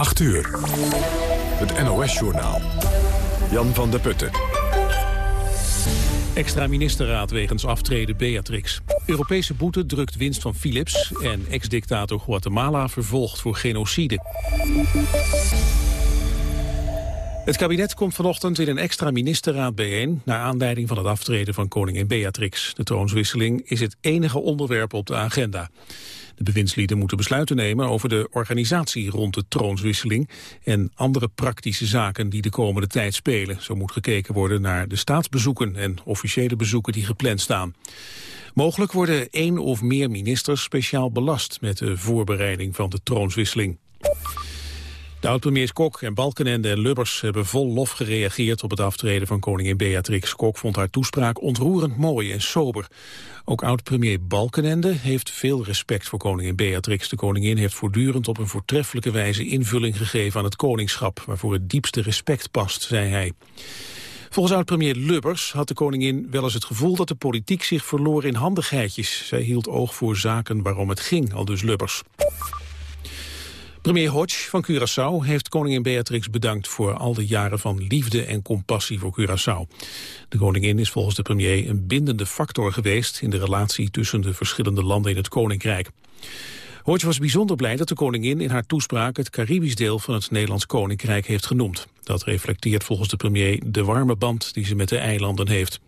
8 uur. Het NOS-journaal. Jan van der Putten. Extra ministerraad wegens aftreden Beatrix. Europese boete drukt winst van Philips... en ex-dictator Guatemala vervolgd voor genocide. Het kabinet komt vanochtend in een extra ministerraad bijeen... naar aanleiding van het aftreden van koningin Beatrix. De troonswisseling is het enige onderwerp op de agenda. De bewindslieden moeten besluiten nemen over de organisatie rond de troonswisseling en andere praktische zaken die de komende tijd spelen. Zo moet gekeken worden naar de staatsbezoeken en officiële bezoeken die gepland staan. Mogelijk worden één of meer ministers speciaal belast met de voorbereiding van de troonswisseling. De oud-premiers Kok en Balkenende en Lubbers hebben vol lof gereageerd op het aftreden van koningin Beatrix. Kok vond haar toespraak ontroerend mooi en sober. Ook oud-premier Balkenende heeft veel respect voor koningin Beatrix. De koningin heeft voortdurend op een voortreffelijke wijze invulling gegeven aan het koningschap, waarvoor het diepste respect past, zei hij. Volgens oud-premier Lubbers had de koningin wel eens het gevoel dat de politiek zich verloor in handigheidjes. Zij hield oog voor zaken waarom het ging, al dus Lubbers. Premier Hodge van Curaçao heeft koningin Beatrix bedankt voor al de jaren van liefde en compassie voor Curaçao. De koningin is volgens de premier een bindende factor geweest in de relatie tussen de verschillende landen in het koninkrijk. Hodge was bijzonder blij dat de koningin in haar toespraak het Caribisch deel van het Nederlands koninkrijk heeft genoemd. Dat reflecteert volgens de premier de warme band die ze met de eilanden heeft.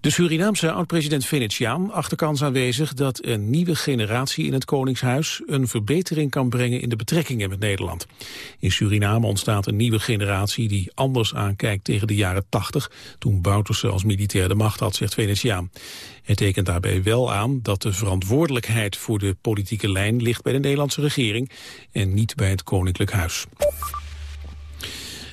De Surinaamse oud-president Venetiaan acht kans aanwezig dat een nieuwe generatie in het Koningshuis een verbetering kan brengen in de betrekkingen met Nederland. In Suriname ontstaat een nieuwe generatie die anders aankijkt tegen de jaren 80, toen Bouterse als militair de macht had, zegt Venetiaan. Hij tekent daarbij wel aan dat de verantwoordelijkheid voor de politieke lijn ligt bij de Nederlandse regering en niet bij het Koninklijk Huis.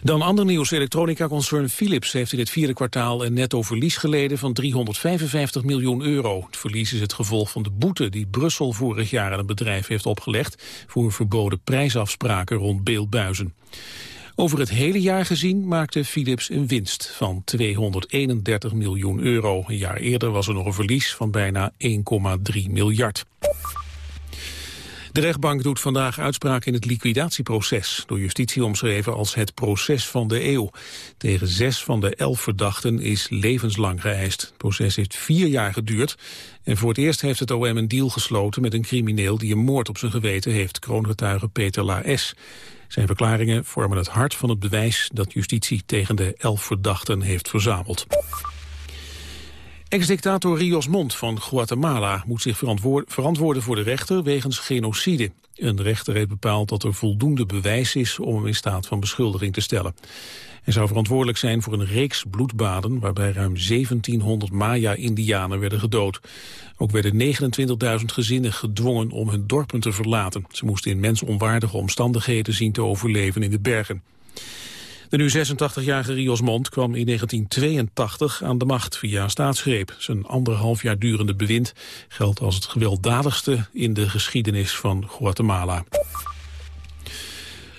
Dan ander nieuws. Elektronica-concern Philips heeft in het vierde kwartaal een netto verlies geleden van 355 miljoen euro. Het verlies is het gevolg van de boete die Brussel vorig jaar aan het bedrijf heeft opgelegd voor verboden prijsafspraken rond beeldbuizen. Over het hele jaar gezien maakte Philips een winst van 231 miljoen euro. Een jaar eerder was er nog een verlies van bijna 1,3 miljard. De rechtbank doet vandaag uitspraak in het liquidatieproces, door justitie omschreven als het proces van de eeuw. Tegen zes van de elf verdachten is levenslang geëist. Het proces heeft vier jaar geduurd en voor het eerst heeft het OM een deal gesloten met een crimineel die een moord op zijn geweten heeft, kroongetuige Peter Laes. Zijn verklaringen vormen het hart van het bewijs dat justitie tegen de elf verdachten heeft verzameld. Ex-dictator Rios Mont van Guatemala moet zich verantwoorden voor de rechter wegens genocide. Een rechter heeft bepaald dat er voldoende bewijs is om hem in staat van beschuldiging te stellen. Hij zou verantwoordelijk zijn voor een reeks bloedbaden waarbij ruim 1700 Maya-indianen werden gedood. Ook werden 29.000 gezinnen gedwongen om hun dorpen te verlaten. Ze moesten in mensonwaardige omstandigheden zien te overleven in de bergen. De nu 86-jarige Rios Mont kwam in 1982 aan de macht via staatsgreep. Zijn anderhalf jaar durende bewind geldt als het gewelddadigste in de geschiedenis van Guatemala.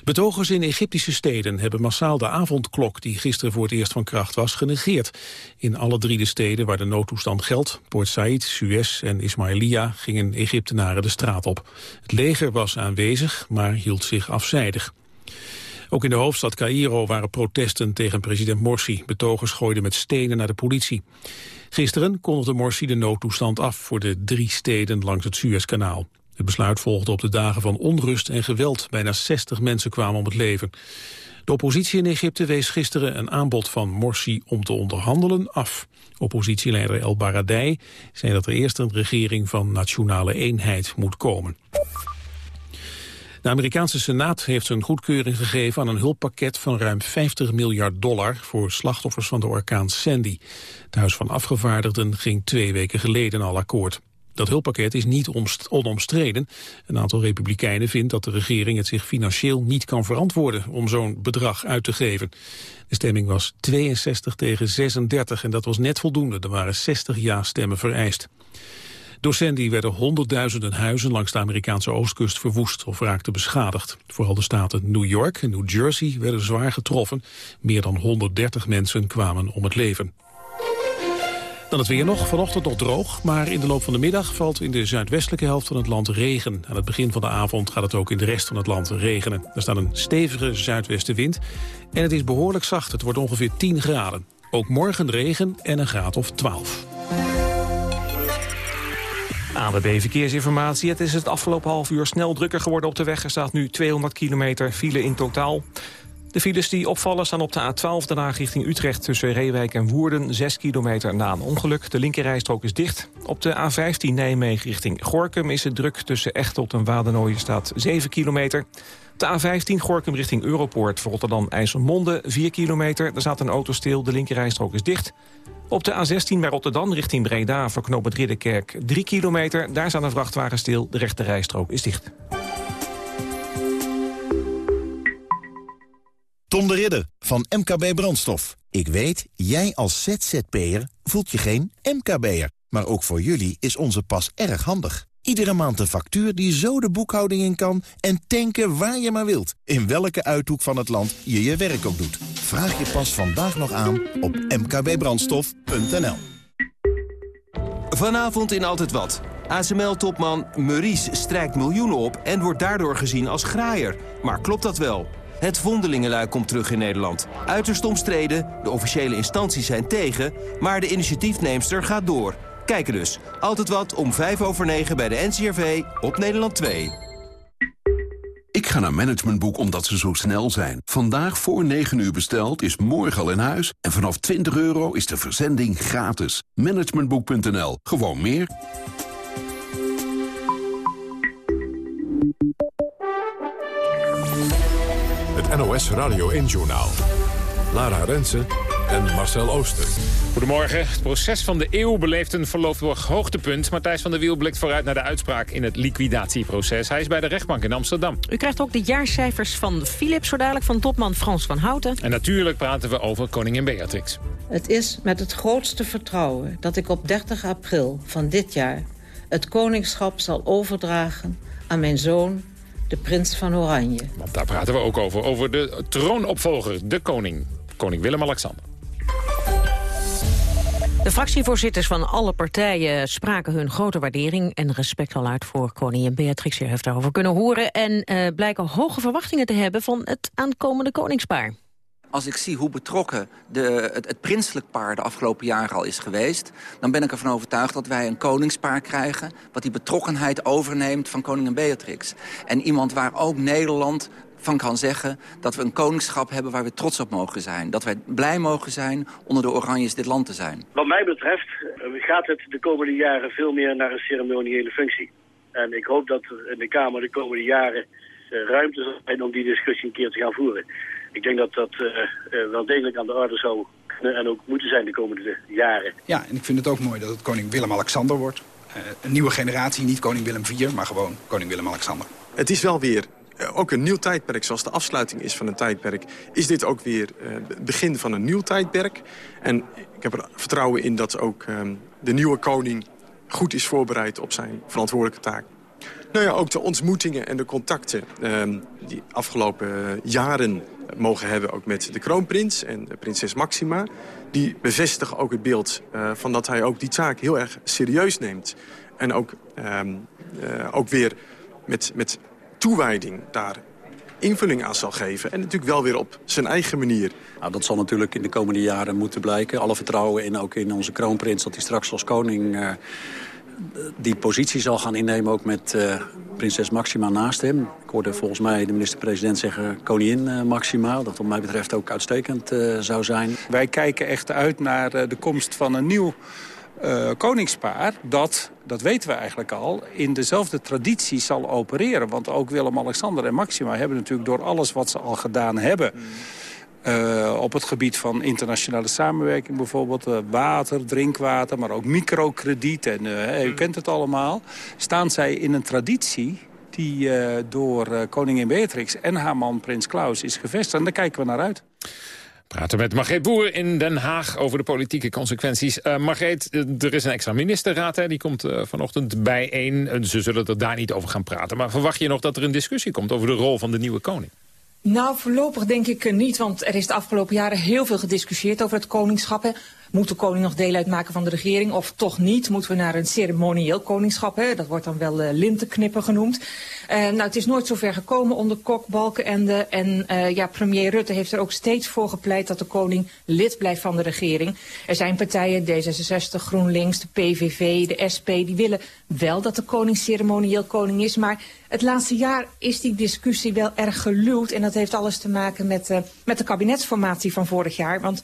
Betogers in Egyptische steden hebben massaal de avondklok die gisteren voor het eerst van kracht was genegeerd. In alle drie de steden waar de noodtoestand geldt, Port Said, Suez en Ismailia, gingen Egyptenaren de straat op. Het leger was aanwezig, maar hield zich afzijdig. Ook in de hoofdstad Cairo waren protesten tegen president Morsi. Betogers gooiden met stenen naar de politie. Gisteren kondigde Morsi de noodtoestand af voor de drie steden langs het Suezkanaal. Het besluit volgde op de dagen van onrust en geweld. Bijna 60 mensen kwamen om het leven. De oppositie in Egypte wees gisteren een aanbod van Morsi om te onderhandelen af. Oppositieleider El Baradei zei dat er eerst een regering van nationale eenheid moet komen. De Amerikaanse Senaat heeft zijn goedkeuring gegeven aan een hulppakket van ruim 50 miljard dollar voor slachtoffers van de orkaan Sandy. Het Huis van Afgevaardigden ging twee weken geleden al akkoord. Dat hulppakket is niet onomstreden. Een aantal republikeinen vindt dat de regering het zich financieel niet kan verantwoorden om zo'n bedrag uit te geven. De stemming was 62 tegen 36 en dat was net voldoende. Er waren 60 ja-stemmen vereist. Door Sandy werden honderdduizenden huizen langs de Amerikaanse oostkust verwoest of raakten beschadigd. Vooral de staten New York en New Jersey werden zwaar getroffen. Meer dan 130 mensen kwamen om het leven. Dan het weer nog, vanochtend nog droog, maar in de loop van de middag valt in de zuidwestelijke helft van het land regen. Aan het begin van de avond gaat het ook in de rest van het land regenen. Er staat een stevige zuidwestenwind en het is behoorlijk zacht. Het wordt ongeveer 10 graden. Ook morgen regen en een graad of 12. ANWB Verkeersinformatie. Het is het afgelopen half uur snel drukker geworden op de weg. Er staat nu 200 kilometer file in totaal. De files die opvallen staan op de A12 daarna richting Utrecht... tussen Reewijk en Woerden, 6 kilometer na een ongeluk. De linkerrijstrook is dicht. Op de A15 Nijmegen richting Gorkum is het druk... tussen Echtelt en Wadenoijen staat 7 kilometer. De A15 Gorkum richting Europoort voor Rotterdam-IJsselmonde, 4 kilometer. Daar staat een auto stil, de linkerrijstrook is dicht. Op de A16 bij Rotterdam richting Breda voor knoop het Ridderkerk 3 kilometer. Daar staat een vrachtwagen stil, de rechterrijstrook is dicht. Tom de Ridder van MKB Brandstof. Ik weet, jij als ZZP'er voelt je geen MKB'er. Maar ook voor jullie is onze pas erg handig. Iedere maand een factuur die zo de boekhouding in kan... en tanken waar je maar wilt. In welke uithoek van het land je je werk ook doet. Vraag je pas vandaag nog aan op mkbbrandstof.nl. Vanavond in Altijd Wat. ASML-topman Maurice strijkt miljoenen op... en wordt daardoor gezien als graaier. Maar klopt dat wel? Het Vondelingenluik komt terug in Nederland. Uiterst omstreden, de officiële instanties zijn tegen... maar de initiatiefneemster gaat door. Kijken dus. Altijd wat om 5 over 9 bij de NCRV op Nederland 2. Ik ga naar Managementboek omdat ze zo snel zijn. Vandaag voor 9 uur besteld is morgen al in huis. En vanaf 20 euro is de verzending gratis. Managementboek.nl. Gewoon meer. Het NOS Radio 1-journaal. Lara Rensen en Marcel Ooster. Goedemorgen. Het proces van de eeuw beleeft een voorlopig hoogtepunt. Matthijs van der Wiel blikt vooruit naar de uitspraak in het liquidatieproces. Hij is bij de rechtbank in Amsterdam. U krijgt ook de jaarcijfers van Philips zo dadelijk van topman Frans van Houten. En natuurlijk praten we over koningin Beatrix. Het is met het grootste vertrouwen dat ik op 30 april van dit jaar... het koningschap zal overdragen aan mijn zoon, de prins van Oranje. Want daar praten we ook over. Over de troonopvolger, de koning. Koning Willem-Alexander. De fractievoorzitters van alle partijen spraken hun grote waardering en respect al uit voor koningin Beatrix. U heeft daarover kunnen horen en uh, blijken hoge verwachtingen te hebben van het aankomende koningspaar. Als ik zie hoe betrokken de, het, het, prinselijk paar de afgelopen jaren al is geweest... dan ben ik ervan overtuigd dat wij een koningspaar krijgen... wat die betrokkenheid overneemt van koningin Beatrix. En iemand waar ook Nederland van kan zeggen dat we een koningschap hebben waar we trots op mogen zijn. Dat wij blij mogen zijn onder de Oranjes dit land te zijn. Wat mij betreft eh, gaat het de komende jaren veel meer naar een ceremoniële functie. En ik hoop dat er in de Kamer de komende jaren eh, ruimte zal zijn om die discussie een keer te gaan voeren. Ik denk dat dat uh, wel degelijk aan de orde zou kunnen en ook moeten zijn de komende jaren. Ja, en ik vind het ook mooi dat het koning Willem-Alexander wordt. Uh, een nieuwe generatie, niet koning Willem IV, maar gewoon koning Willem-Alexander. Het is wel weer ook een nieuw tijdperk, zoals de afsluiting is van een tijdperk... is dit ook weer het begin van een nieuw tijdperk. En ik heb er vertrouwen in dat ook de nieuwe koning goed is voorbereid op zijn verantwoordelijke taak. Nou ja, ook de ontmoetingen en de contacten die afgelopen jaren mogen hebben ook met de kroonprins en prinses Maxima. Die bevestigen ook het beeld van dat hij ook die taak heel erg serieus neemt. En ook, uh, ook weer met, met toewijding daar invulling aan zal geven. En natuurlijk wel weer op zijn eigen manier. Nou, dat zal natuurlijk in de komende jaren moeten blijken. Alle vertrouwen in, ook in onze kroonprins dat hij straks als koning... Uh, die positie zal gaan innemen, ook met uh, prinses Maxima naast hem. Ik hoorde volgens mij de minister-president zeggen koningin uh, Maxima. Dat wat mij betreft ook uitstekend uh, zou zijn. Wij kijken echt uit naar de komst van een nieuw koningspaar... dat, dat weten we eigenlijk al, in dezelfde traditie zal opereren. Want ook Willem-Alexander en Maxima hebben natuurlijk door alles wat ze al gedaan hebben... Mm uh, op het gebied van internationale samenwerking bijvoorbeeld. Uh, water, drinkwater, maar ook microkrediet. En uh, u kent het allemaal. Staan zij in een traditie die door koningin Beatrix en haar man prins Klaus is gevestigd. En daar kijken we naar uit. Praten met Margreet Boer in Den Haag over de politieke consequenties. Uh, er is een extra ministerraad, hè, die komt uh, vanochtend bijeen. Ze zullen er daar niet over gaan praten. Maar verwacht je nog dat er een discussie komt over de rol van de nieuwe koning? Nou, voorlopig denk ik niet, want er is de afgelopen jaren heel veel gediscussieerd over het koningschap. Moet de koning nog deel uitmaken van de regering of toch niet? Moeten we naar een ceremonieel koningschap? Hè? Dat wordt dan wel uh, lintenknippen genoemd. Uh, nou, het is nooit zover gekomen onder Kok, Balkenende. En uh, ja, premier Rutte heeft er ook steeds voor gepleit dat de koning lid blijft van de regering. Er zijn partijen, D66, GroenLinks, de PVV, de SP, die willen wel dat de koning ceremonieel koning is. Maar het laatste jaar is die discussie wel erg geluwd. En dat heeft alles te maken met, met de kabinetsformatie van vorig jaar. Want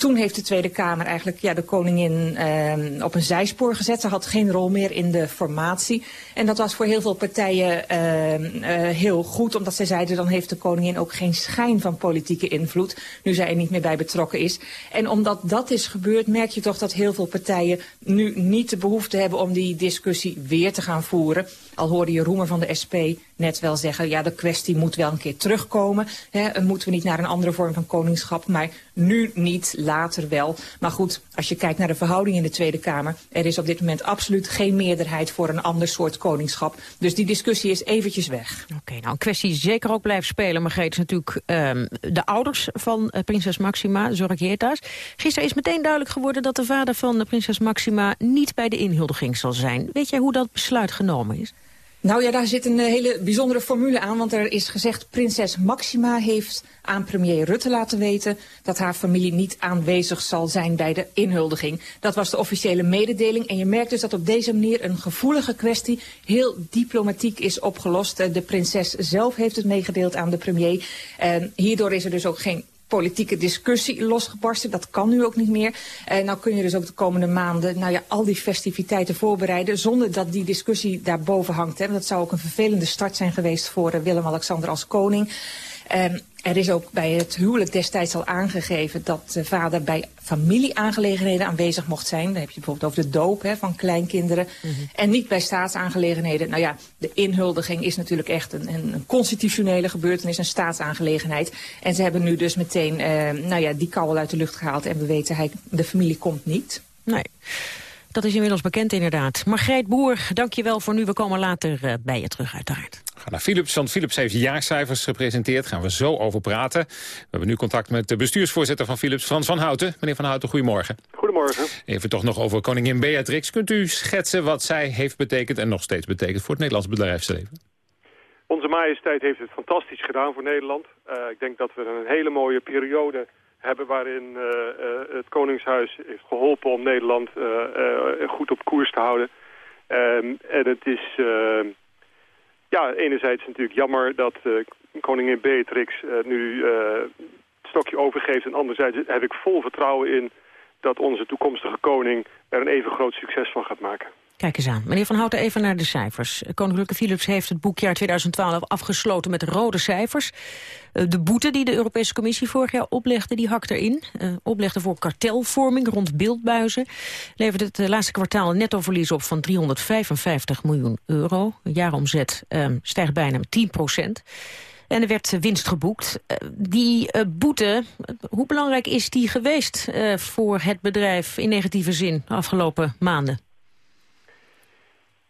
toen heeft de Tweede Kamer eigenlijk ja, de koningin uh, op een zijspoor gezet. Ze had geen rol meer in de formatie. En dat was voor heel veel partijen uh, uh, heel goed. Omdat zij zeiden dan heeft de koningin ook geen schijn van politieke invloed. Nu zij er niet meer bij betrokken is. En omdat dat is gebeurd merk je toch dat heel veel partijen nu niet de behoefte hebben om die discussie weer te gaan voeren. Al hoorde je Roemer van de SP net wel zeggen... ja, de kwestie moet wel een keer terugkomen. Hè, moeten we niet naar een andere vorm van koningschap... maar nu niet, later wel. Maar goed, als je kijkt naar de verhouding in de Tweede Kamer... er is op dit moment absoluut geen meerderheid voor een ander soort koningschap. Dus die discussie is eventjes weg. Oké, nou een kwestie zeker ook blijft spelen... maar is natuurlijk um, de ouders van uh, prinses Maxima, Zorgietas. Gisteren is meteen duidelijk geworden dat de vader van prinses Maxima... niet bij de inhuldiging zal zijn. Weet jij hoe dat besluit genomen is? Nou ja, daar zit een hele bijzondere formule aan. Want er is gezegd, prinses Maxima heeft aan premier Rutte laten weten... dat haar familie niet aanwezig zal zijn bij de inhuldiging. Dat was de officiële mededeling. En je merkt dus dat op deze manier een gevoelige kwestie... heel diplomatiek is opgelost. De prinses zelf heeft het meegedeeld aan de premier. En hierdoor is er dus ook geen politieke discussie losgebarsten. Dat kan nu ook niet meer. En nou kun je dus ook de komende maanden nou ja, al die festiviteiten voorbereiden... zonder dat die discussie daarboven hangt. Hè. Dat zou ook een vervelende start zijn geweest voor uh, Willem-Alexander als koning. Um, er is ook bij het huwelijk destijds al aangegeven dat de vader bij familieaangelegenheden aanwezig mocht zijn. Dan heb je bijvoorbeeld over de doop hè, van kleinkinderen. Mm -hmm. En niet bij staatsaangelegenheden. Nou ja, de inhuldiging is natuurlijk echt een, een constitutionele gebeurtenis, een staatsaangelegenheid. En ze hebben nu dus meteen uh, nou ja, die kouwel uit de lucht gehaald en we weten, hij, de familie komt niet. Nee. Dat is inmiddels bekend inderdaad. Margreet Boer, dank je wel voor nu. We komen later uh, bij je terug uiteraard. We gaan naar Philips, want Philips heeft jaarcijfers gepresenteerd. Daar gaan we zo over praten. We hebben nu contact met de bestuursvoorzitter van Philips, Frans van Houten. Meneer van Houten, goedemorgen. Goedemorgen. Even toch nog over koningin Beatrix. Kunt u schetsen wat zij heeft betekend en nog steeds betekent voor het Nederlands bedrijfsleven? Onze majesteit heeft het fantastisch gedaan voor Nederland. Uh, ik denk dat we een hele mooie periode hebben waarin uh, uh, het Koningshuis heeft geholpen om Nederland goed op koers te houden. Um, en het is ja, enerzijds natuurlijk jammer dat koningin Beatrix nu het stokje overgeeft. En anderzijds heb ik vol vertrouwen in dat onze toekomstige koning er een even groot succes van gaat maken. Kijk eens aan. Meneer Van Houten, even naar de cijfers. Koninklijke Philips heeft het boekjaar 2012 afgesloten met rode cijfers. De boete die de Europese Commissie vorig jaar oplegde, die hakt erin. Uh, oplegde voor kartelvorming rond beeldbuizen. Levert het laatste kwartaal een nettoverlies op van 355 miljoen euro. Een jaaromzet uh, stijgt bijna met 10 procent. En er werd winst geboekt. Die boete, hoe belangrijk is die geweest voor het bedrijf in negatieve zin de afgelopen maanden?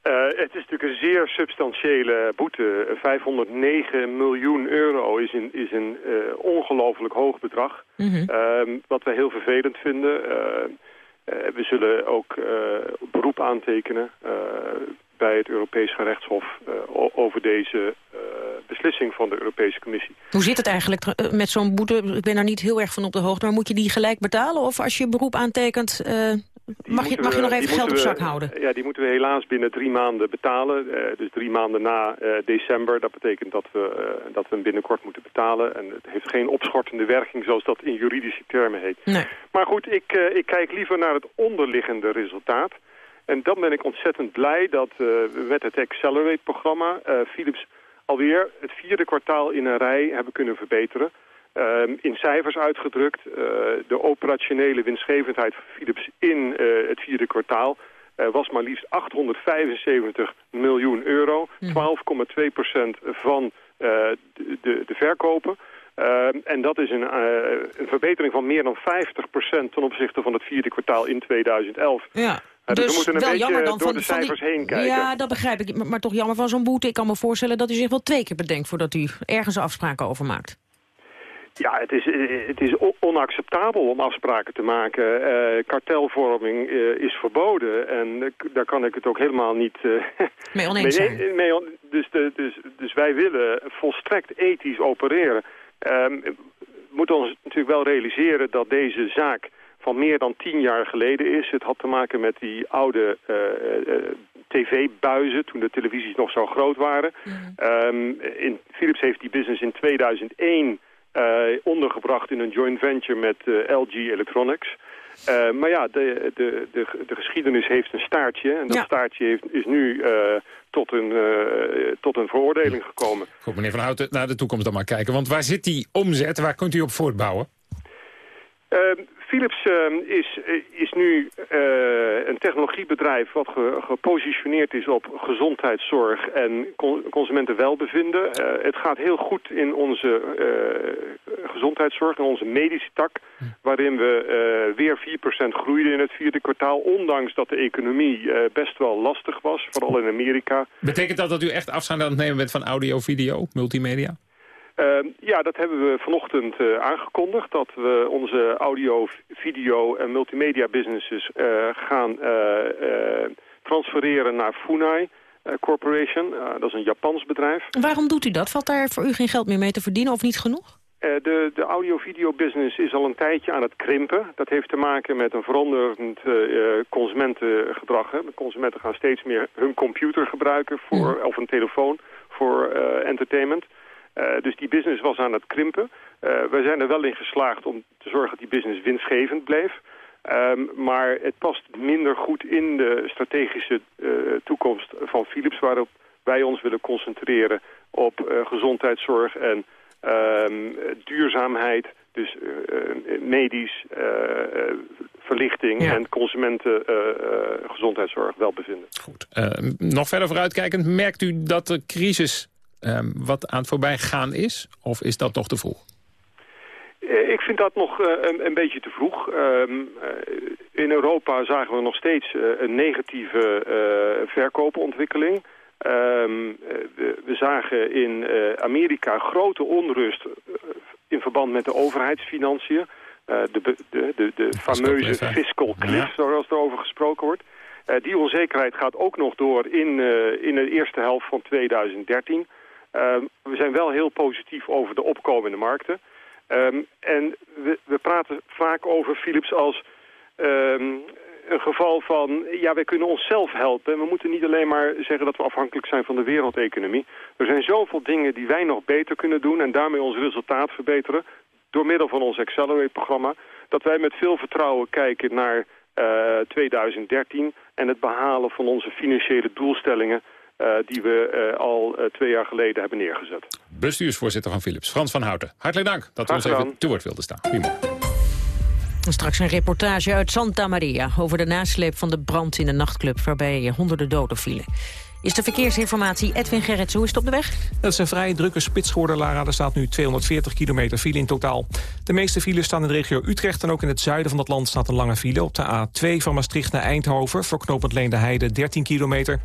Uh, het is natuurlijk een zeer substantiële boete. 509 miljoen euro is een, is een uh, ongelooflijk hoog bedrag. Mm -hmm. uh, wat wij heel vervelend vinden. we zullen ook beroep aantekenen bij het Europees gerechtshof over deze beslissing van de Europese Commissie. Hoe zit het eigenlijk met zo'n boete? Ik ben daar niet heel erg van op de hoogte, maar moet je die gelijk betalen? Of als je beroep aantekent, Mag je, mag je, nog even geld op zak we, houden? Ja, die moeten we helaas binnen drie maanden betalen. Uh, dus drie maanden na uh, december. Dat betekent dat we, uh, dat we hem binnenkort moeten betalen. En het heeft geen opschortende werking zoals dat in juridische termen heet. Nee. Maar goed, ik, ik kijk liever naar het onderliggende resultaat. En dan ben ik ontzettend blij dat we met het Accelerate-programma... Philips alweer het vierde kwartaal in een rij hebben kunnen verbeteren... Uh, in cijfers uitgedrukt, uh, de operationele winstgevendheid van Philips in uh, het vierde kwartaal was maar liefst 875 miljoen euro. 12,2 procent van de, de, de, verkopen. en dat is een, een, verbetering van meer dan 50 procent ten opzichte van het vierde kwartaal in 2011. Ja. Dus, dus, we moeten een beetje door van, de cijfers die, heen kijken. Ja, dat begrijp ik. Maar, maar toch jammer van zo'n boete. Ik kan me voorstellen dat u zich wel twee keer bedenkt voordat u ergens afspraken over maakt. Ja, het is, het is onacceptabel om afspraken te maken. Uh, kartelvorming uh, is verboden en daar kan ik het ook helemaal niet uh, mee oneens zijn. Mee, dus, de, dus, dus wij willen volstrekt ethisch opereren. We moeten ons natuurlijk wel realiseren dat deze zaak van meer dan tien jaar geleden is. Het had te maken met die oude tv-buizen, toen de televisies nog zo groot waren. Mm. Um, in, Philips heeft die business in 2001 uh, ondergebracht in een joint venture met uh, LG Electronics. Uh, maar ja, de, de, de, de, geschiedenis heeft een staartje. En dat staartje heeft, is nu tot, een, tot een veroordeling gekomen. Goed, meneer Van Houten, naar de toekomst dan maar kijken. Want waar zit die omzet? Waar kunt u op voortbouwen? Philips ehm, is, eh, is nu uh, een technologiebedrijf wat gepositioneerd is op gezondheidszorg en consumentenwelbevinden. Uh, het gaat heel goed in onze gezondheidszorg, in onze medische tak, waarin we weer 4% groeiden in het vierde kwartaal, ondanks dat de economie best wel lastig was, vooral in Amerika. Betekent dat dat u echt afstand aan het nemen bent van audio-video, multimedia? Uh, ja, dat hebben we vanochtend uh, aangekondigd. Dat we onze audio, video en multimedia businesses uh, gaan uh, transfereren naar Funai Corporation. dat is een Japans bedrijf. Waarom doet u dat? Valt daar voor u geen geld meer mee te verdienen of niet genoeg? de, de audio-video-business is al een tijdje aan het krimpen. Dat heeft te maken met een veranderend consumentengedrag. Hè. Consumenten gaan steeds meer hun computer gebruiken voor, of een telefoon voor entertainment. Uh, dus die business was aan het krimpen. Uh, we zijn er wel in geslaagd om te zorgen dat die business winstgevend bleef. Um, maar het past minder goed in de strategische uh, toekomst van Philips... waarop wij ons willen concentreren op gezondheidszorg en um, duurzaamheid... Dus medisch, verlichting en consumenten gezondheidszorg welbevinden. Goed. nog verder vooruitkijkend, merkt u dat de crisis um, wat aan het voorbijgaan is? Of is dat nog te vroeg? Eh, ik vind dat nog uh, een, een, beetje te vroeg. Um, in Europa zagen we nog steeds uh, een negatieve verkoopontwikkeling. Um, we, we, zagen in Amerika grote onrust in verband met de overheidsfinanciën. de, de, de, de fameuze fiscal cliff, zoals er over gesproken wordt. die onzekerheid gaat ook nog door in, in de eerste helft van 2013. Um, we zijn wel heel positief over de opkomende markten. Um, en we, we, praten vaak over Philips als um, een geval van... ja, wij kunnen onszelf helpen. We moeten niet alleen maar zeggen dat we afhankelijk zijn van de wereldeconomie. Er zijn zoveel dingen die wij nog beter kunnen doen... en daarmee ons resultaat verbeteren door middel van ons Accelerate-programma... dat wij met veel vertrouwen kijken naar uh, eh, 2013... en het behalen van onze financiële doelstellingen... Uh, die we uh, al uh, twee jaar geleden hebben neergezet. Bestuursvoorzitter van Philips, Frans van Houten. Hartelijk dank dat u ons even te woord wilde staan. Straks een reportage uit Santa Maria over de nasleep van de brand in de nachtclub... waarbij honderden doden vielen. Is de verkeersinformatie Edwin Gerrits, hoe is het op de weg? Dat is een vrij drukke spits geworden, Lara. Er staat nu 240 kilometer file in totaal. De meeste files staan in de regio Utrecht en ook in het zuiden van het land staat een lange file. Op de A2 van Maastricht naar Eindhoven, voor knooppunt Leende Heide 13 kilometer.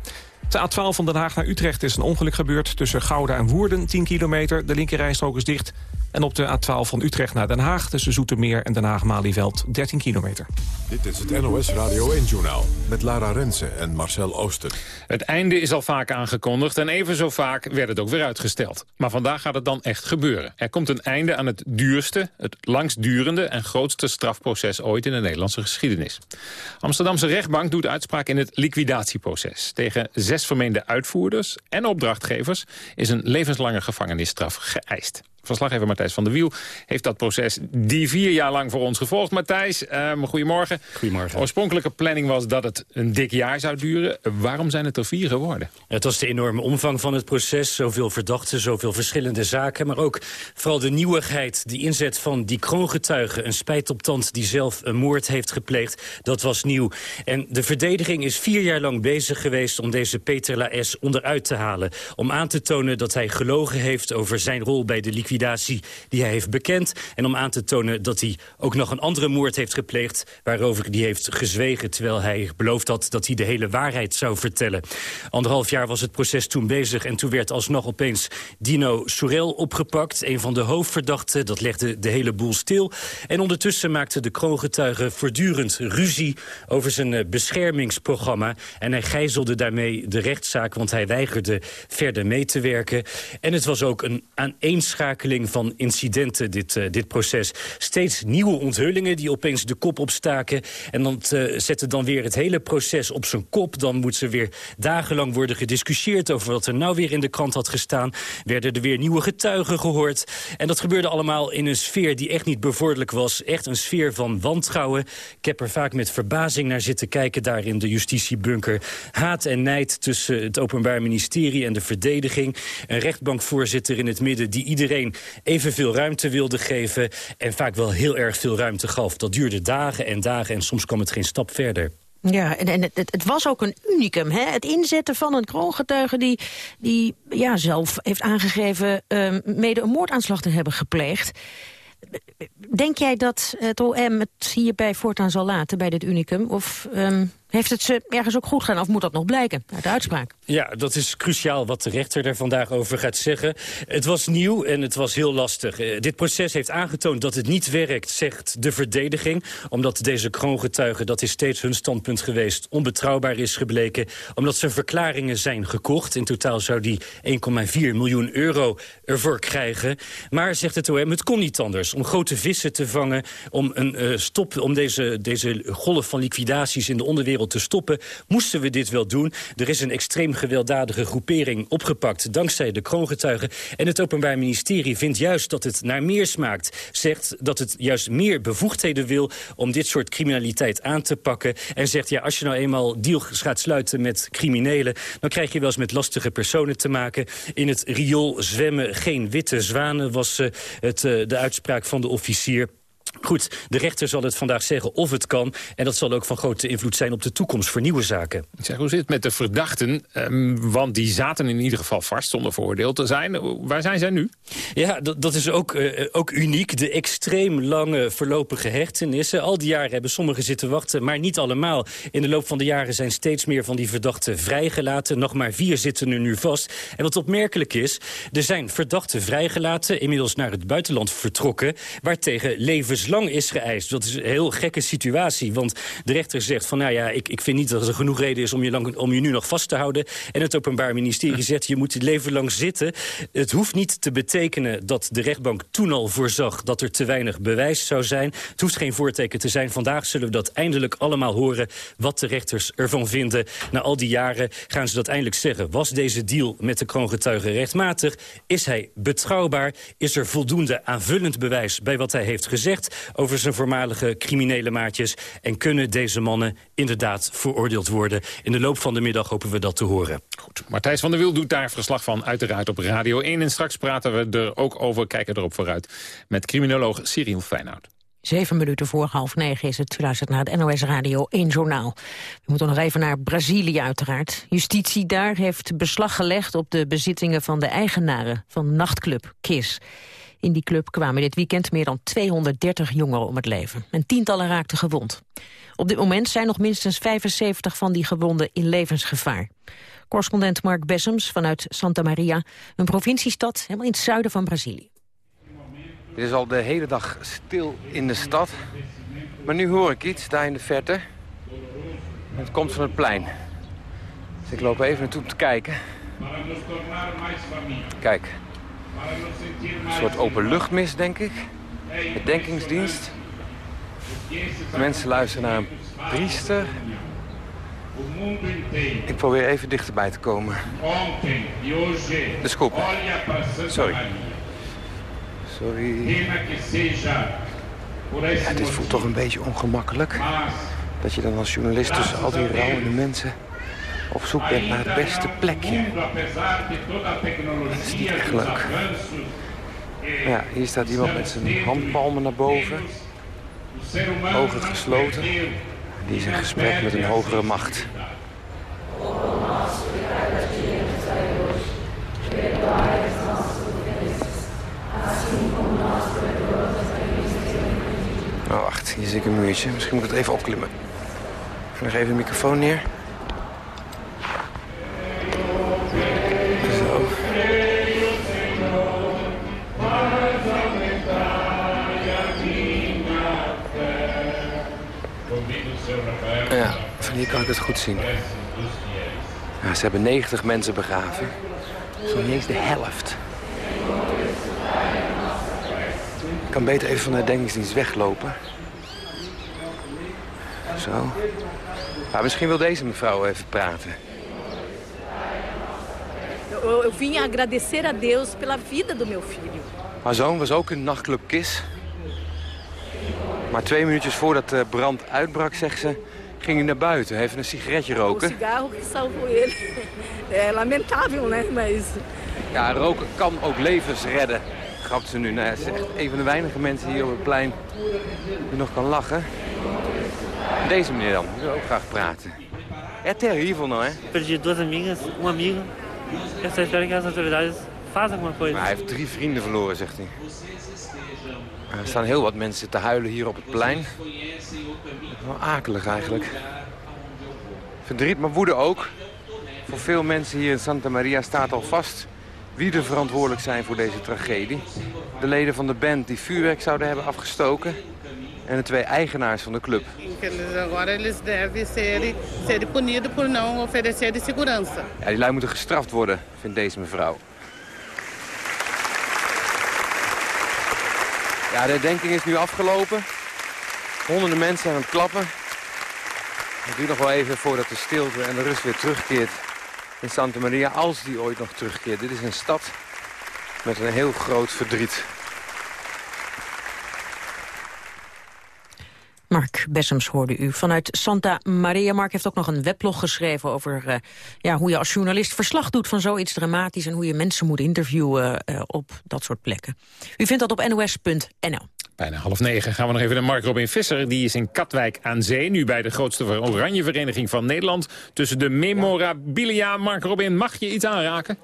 De A12 van Den Haag naar Utrecht is een ongeluk gebeurd. Tussen Gouda en Woerden, 10 kilometer. De linkerrijstrook is dicht. En op de A12 van Utrecht naar Den Haag... tussen Zoetermeer en Den Haag-Malieveld, 13 kilometer. Dit is het NOS Radio 1-journaal met Lara Rensen en Marcel Ooster. Het einde is al vaak aangekondigd en even zo vaak werd het ook weer uitgesteld. Maar vandaag gaat het dan echt gebeuren. Er komt een einde aan het duurste, het langstdurende... en grootste strafproces ooit in de Nederlandse geschiedenis. Amsterdamse rechtbank doet uitspraak in het liquidatieproces... tegen zes vermeende uitvoerders en opdrachtgevers... is een levenslange gevangenisstraf geëist. Verslaggever Matthijs van der Wiel heeft dat proces die vier jaar lang voor ons gevolgd. Matthijs, uh, goedemorgen. Goedemorgen. Oorspronkelijke planning was dat het een dik jaar zou duren. Waarom zijn het er vier geworden? Het was de enorme omvang van het proces. Zoveel verdachten, zoveel verschillende zaken. Maar ook vooral de nieuwigheid, die inzet van die kroongetuige. Een spijtoptand die zelf een moord heeft gepleegd. Dat was nieuw. En de verdediging is vier jaar lang bezig geweest om deze Peter Laes onderuit te halen. Om aan te tonen dat hij gelogen heeft over zijn rol bij de liquidatie die hij heeft bekend. En om aan te tonen dat hij ook nog een andere moord heeft gepleegd... waarover hij heeft gezwegen terwijl hij beloofd had... dat hij de hele waarheid zou vertellen. Anderhalf jaar was het proces toen bezig... en toen werd alsnog opeens Dino Sourel opgepakt. Een van de hoofdverdachten, dat legde de hele boel stil. En ondertussen maakte de kroongetuige voortdurend ruzie... over zijn eh, beschermingsprogramma. En hij gijzelde daarmee de rechtszaak... want hij weigerde verder mee te werken. En het was ook een aaneenschakeling van incidenten, dit, uh, dit proces. Steeds nieuwe onthullingen die opeens de kop opstaken. En dan uh, zette dan weer het hele proces op zijn kop. Dan moet ze weer dagenlang worden gediscussieerd... over wat er nou weer in de krant had gestaan. Werden er weer nieuwe getuigen gehoord. En dat gebeurde allemaal in een sfeer die echt niet bevorderlijk was. Echt een sfeer van wantrouwen. Ik heb er vaak met verbazing naar zitten kijken daar in de justitiebunker. Haat en nijd tussen het Openbaar Ministerie en de verdediging. Een rechtbankvoorzitter in het midden die iedereen evenveel ruimte wilde geven... en vaak wel heel erg veel ruimte gaf. Dat duurde dagen en dagen en soms kwam het geen stap verder. Ja, en, en het, het, was ook een unicum. Hè? Het inzetten van een kroongetuige die, die ja, zelf heeft aangegeven... Uh, mede een moordaanslag te hebben gepleegd. Denk jij dat het OM het hierbij voortaan zal laten bij dit unicum? Of um, heeft het ze ergens ook goed gedaan? Of moet dat nog blijken uit de uitspraak? Ja, dat is cruciaal wat de rechter er vandaag over gaat zeggen. Het was nieuw en het was heel lastig. Uh, dit proces heeft aangetoond dat het niet werkt, zegt de verdediging. Omdat deze kroongetuige, dat is steeds hun standpunt geweest... onbetrouwbaar is gebleken. Omdat zijn verklaringen zijn gekocht. In totaal zou die 1,4 miljoen euro ervoor krijgen. Maar, zegt het OM, het kon niet anders. Om grote vissen te vangen, om, een, uh, stop, om deze, deze golf van liquidaties in de onderwereld te stoppen... moesten we dit wel doen. Er is een extreem gewelddadige groepering opgepakt dankzij de kroongetuigen. En het Openbaar Ministerie vindt juist dat het naar meer smaakt. Zegt dat het juist meer bevoegdheden wil om dit soort criminaliteit aan te pakken. En zegt, ja, als je nou eenmaal deals gaat sluiten met criminelen... dan krijg je wel eens met lastige personen te maken. In het riool zwemmen geen witte zwanen was uh, het, uh, de uitspraak van de officier. Goed, de rechter zal het vandaag zeggen of het kan. En dat zal ook van grote invloed zijn op de toekomst voor nieuwe zaken. Zeg, hoe zit het met de verdachten? Um, want die zaten in ieder geval vast zonder veroordeeld te zijn. Waar zijn zij nu? Ja, dat, dat is ook, uh, ook uniek. De extreem lange voorlopige hechtenissen. Al die jaren hebben sommigen zitten wachten, maar niet allemaal. In de loop van de jaren zijn steeds meer van die verdachten vrijgelaten. Nog maar vier zitten er nu vast. En wat opmerkelijk is, er zijn verdachten vrijgelaten... inmiddels naar het buitenland vertrokken... waartegen levens lang is geëist. Dat is een heel gekke situatie. Want de rechter zegt van, nou ja, ik, ik vind niet dat er genoeg reden is... om je, om je nu nog vast te houden. En het Openbaar Ministerie zegt, je moet het leven lang zitten. Het hoeft niet te betekenen dat de rechtbank toen al voorzag... dat er te weinig bewijs zou zijn. Het hoeft geen voorteken te zijn. Vandaag zullen we dat eindelijk allemaal horen... wat de rechters ervan vinden. Na al die jaren gaan ze dat eindelijk zeggen. Was deze deal met de kroongetuigen rechtmatig? Is hij betrouwbaar? Is er voldoende aanvullend bewijs bij wat hij heeft gezegd? Over zijn voormalige criminele maatjes. En kunnen deze mannen inderdaad veroordeeld worden. In de loop van de middag hopen we dat te horen. Goed, Martijs van der Wiel doet daar verslag van uiteraard op Radio 1. En straks praten we er ook over, kijken erop vooruit... met criminoloog Cyril Feyenoord. Zeven minuten voor half negen is het. U luistert naar het NOS Radio 1 Journaal. We moeten nog even naar Brazilië uiteraard. Justitie daar heeft beslag gelegd op de bezittingen van de eigenaren van nachtclub KIS. In die club kwamen dit weekend meer dan 230 jongeren om het leven. En tientallen raakten gewond. Op dit moment zijn nog minstens 75 van die gewonden in levensgevaar. Correspondent Mark Bessems vanuit Santa Maria, een provinciestad helemaal in het zuiden van Brazilië. Het is al de hele dag stil in de stad. Maar nu hoor ik iets daar in de verte. Het komt van het plein. Dus ik loop even naartoe om te kijken. Kijk, een soort openluchtmis, denk ik. Herdenkingsdienst. De mensen luisteren naar een priester. Ik probeer even dichterbij te komen. De scoop. Sorry. Sorry. Dit voelt toch een beetje ongemakkelijk. Dat je dan als journalist tussen al die rouwende mensen op zoek bent naar het beste plekje. Dat is niet echt leuk. Ja, hier staat iemand met zijn handpalmen naar boven. Ogen gesloten. Die is in gesprek met een hogere macht. Oh, wacht. Hier zit ik een muurtje. Misschien moet ik het even opklimmen. Ik leg even de microfoon neer. Hier kan ik het goed zien. Ja, ze hebben 90 mensen begraven. Dat is nog niet eens de helft. Ik kan beter even van de herdenkingsdienst weglopen. Zo. Maar misschien wil deze mevrouw even praten. Eu, eu vim agradecer a Deus pela vida do meu filho. Haar zoon was ook in nachtclub KIS. Maar twee minuutjes voordat de brand uitbrak, zegt ze... ging hij naar buiten, even een sigaretje roken. cigarro que salvou ele. Lamentável, né? Mas Ja, roken kan ook levens redden, grapt ze nu. Nou, ja, ze is echt een van de weinige mensen hier op het plein die nog kan lachen. Deze meneer dan, die wil ook graag praten. É terrível, não é? Perdi duas amigas, um amigo. Eu só espero que as autoridades façam alguma coisa. Maar hij heeft drie vrienden verloren, zegt hij. Er staan heel wat mensen te huilen hier op het plein. Wel akelig eigenlijk. Verdriet, maar woede ook. Voor veel mensen hier in Santa Maria staat al vast wie er verantwoordelijk zijn voor deze tragedie. De leden van de band die vuurwerk zouden hebben afgestoken. En de twee eigenaars van de club. Ja, die lui moeten gestraft worden, vindt deze mevrouw. Ja, de herdenking is nu afgelopen. Honderden mensen zijn aan het klappen. Het duurt nog wel even voordat de stilte en de rust weer terugkeert in Santa Maria. Als die ooit nog terugkeert. Dit is een stad met een heel groot verdriet. Bessems hoorde u vanuit Santa Maria. Mark heeft ook nog een weblog geschreven over eh, ja, hoe je als journalist verslag doet van zoiets dramatisch en hoe je mensen moet interviewen eh, op dat soort plekken. U vindt dat op nos.nl. Bijna half negen gaan we nog even naar Mark Robin Visser. Die is in Katwijk aan Zee, nu bij de grootste oranje vereniging van Nederland. Tussen de memorabilia. Mark Robin, mag je iets aanraken?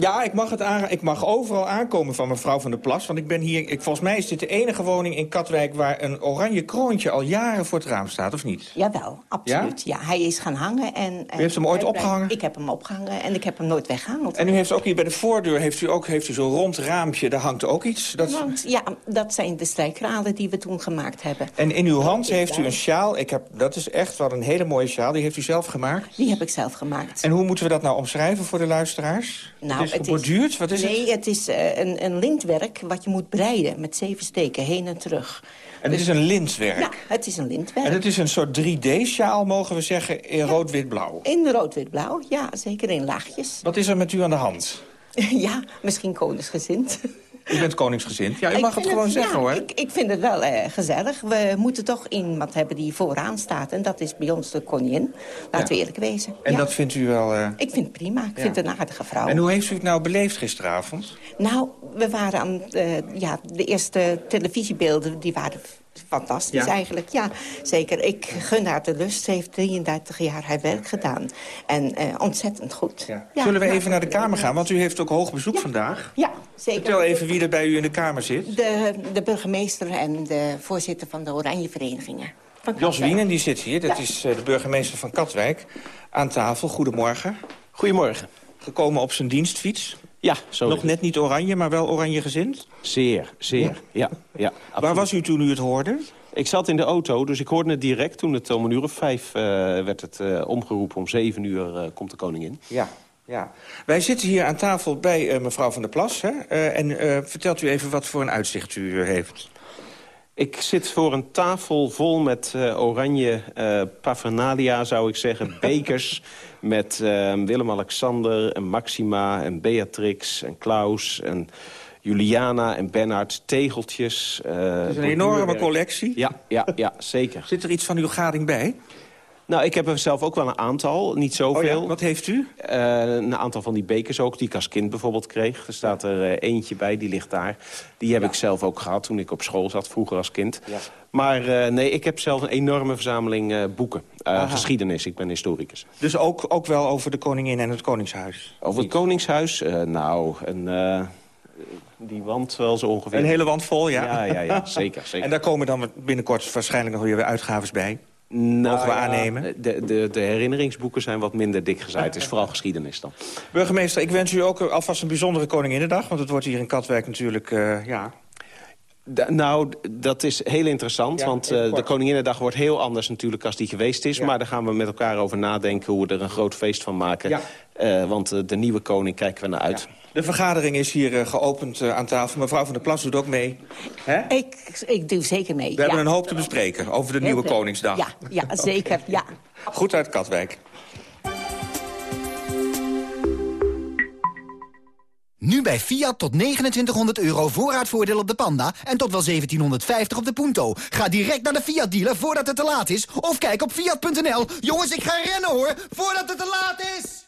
Ja, ik mag, het aan, ik mag overal aankomen van mevrouw van der Plas. Want ik ben hier, ik, volgens mij is dit de enige woning in Katwijk... waar een oranje kroontje al jaren voor het raam staat, of niet? Jawel, absoluut. Ja? hij is gaan hangen. En, U heeft hem ooit opgehangen? Ik heb hem opgehangen en ik heb hem nooit weggehaald. En u heeft ook hier bij de voordeur heeft u ook heeft u zo'n rond raampje, daar hangt ook iets. Dat... Want, ja, dat zijn de strijkraden die we toen gemaakt hebben. En in uw hand heeft u een sjaal. Ik heb, dat is echt wel een hele mooie sjaal. Die heeft u zelf gemaakt? Die heb ik zelf gemaakt. En hoe moeten we dat nou omschrijven voor de luisteraars? Nou, is geborduurd? Wat is nee, het? het is eh, een, een lintwerk wat je moet breiden met zeven steken heen en terug. En dit is een lintwerk? Ja, het is een lintwerk. En het is een soort 3D-sjaal, mogen we zeggen, in rood-wit-blauw. In rood-wit-blauw, ja, zeker in laagjes. Wat is er met u aan de hand? ja, misschien koningsgezind. U bent koningsgezind. Ja, u Ik mag het gewoon zeggen, ja, hoor. Ik, ik vind het wel eh, gezellig. We moeten toch iemand hebben die vooraan staat. En dat is bij ons de koningin. Laten we eerlijk wezen. En Ja. dat vindt u wel... eh, Ik vind het prima. Ik vind het een aardige vrouw. En hoe heeft u het nou beleefd gisteravond? Nou, we waren aan... eh, ja, de eerste televisiebeelden, die waren fantastisch Ja. eigenlijk. Ja, zeker. Ik gun haar de lust. Ze heeft 33 jaar haar werk gedaan. En eh, ontzettend goed. Ja, Zullen we even naar de kamer gaan? Want u heeft ook hoog bezoek vandaag. Ja, zeker. Vertel even wie er bij u in de kamer zit. De, de burgemeester en de voorzitter van de Oranje Verenigingen. Jos. Wienen, die zit hier. Dat Ja. is eh, de burgemeester van Katwijk. Aan tafel. Goedemorgen. Goedemorgen. Gekomen op zijn dienstfiets. Ja, zo Nog net niet oranje, maar wel oranje gezind? Zeer, zeer, ja. ja, Waar was u toen u het hoorde? Ik zat in de auto, dus ik hoorde het direct. Toen het om een uur of vijf eh, werd het eh, omgeroepen. Om zeven uur eh, komt de koningin. Ja, ja. Wij zitten hier aan tafel bij mevrouw van der Plas. Hè? En vertelt u even wat voor een uitzicht u heeft. Ik zit voor een tafel vol met eh, oranje paraphernalia, zou ik zeggen. Bekers met eh, Willem-Alexander en Maxima en Beatrix en Klaus en Juliana en Bernhard. Tegeltjes. eh, Het is een enorme collectie. Ja, ja, ja, zeker. Zit er iets van uw gading bij? Nou, ik heb er zelf ook wel een aantal, niet zoveel. Oh ja, wat heeft u? Eh, een aantal van die bekers ook, die ik als kind bijvoorbeeld kreeg. Er staat er eh, eentje bij, die ligt daar. Die heb ik zelf ook gehad toen ik op school zat, vroeger als kind. Maar eh, nee, ik heb zelf een enorme verzameling boeken. Geschiedenis, ik ben historicus. Dus ook, ook wel over de koningin en het koningshuis? Over het Koningshuis? Nou, een, die wand wel zo ongeveer. Een hele wand vol, ja? Ja, ja, ja zeker, zeker. En daar komen dan binnenkort waarschijnlijk nog weer uitgaves bij? Nou, Mogen we aannemen? De, de, de herinneringsboeken zijn wat minder dik gezaaid. Het is vooral geschiedenis dan. Burgemeester, ik wens u ook alvast een bijzondere Koninginnedag. Want het wordt hier in Katwijk natuurlijk, uh, ja... Nou, dat is heel interessant, Ja, want uh, de. Koninginnedag wordt heel anders natuurlijk als die geweest is. Ja. Maar daar gaan we met elkaar over nadenken hoe we er een groot feest van maken. Ja. Uh, want uh, de nieuwe koning kijken we naar uit. De vergadering is hier uh, geopend uh, aan tafel. Mevrouw van der Plas doet ook mee. Hè? Ik, ik doe zeker mee, We ja. hebben een hoop te bespreken over de Heel nieuwe veel. Koningsdag. Ja, ja zeker, ja. Goed uit Katwijk. Nu bij Fiat tot 2900 euro voorraadvoordeel op de Panda... en tot wel 1750 op de Punto. Ga direct naar de Fiat-dealer voordat het te laat is... of kijk op Fiat.nl. Jongens, ik ga rennen hoor, voordat het te laat is!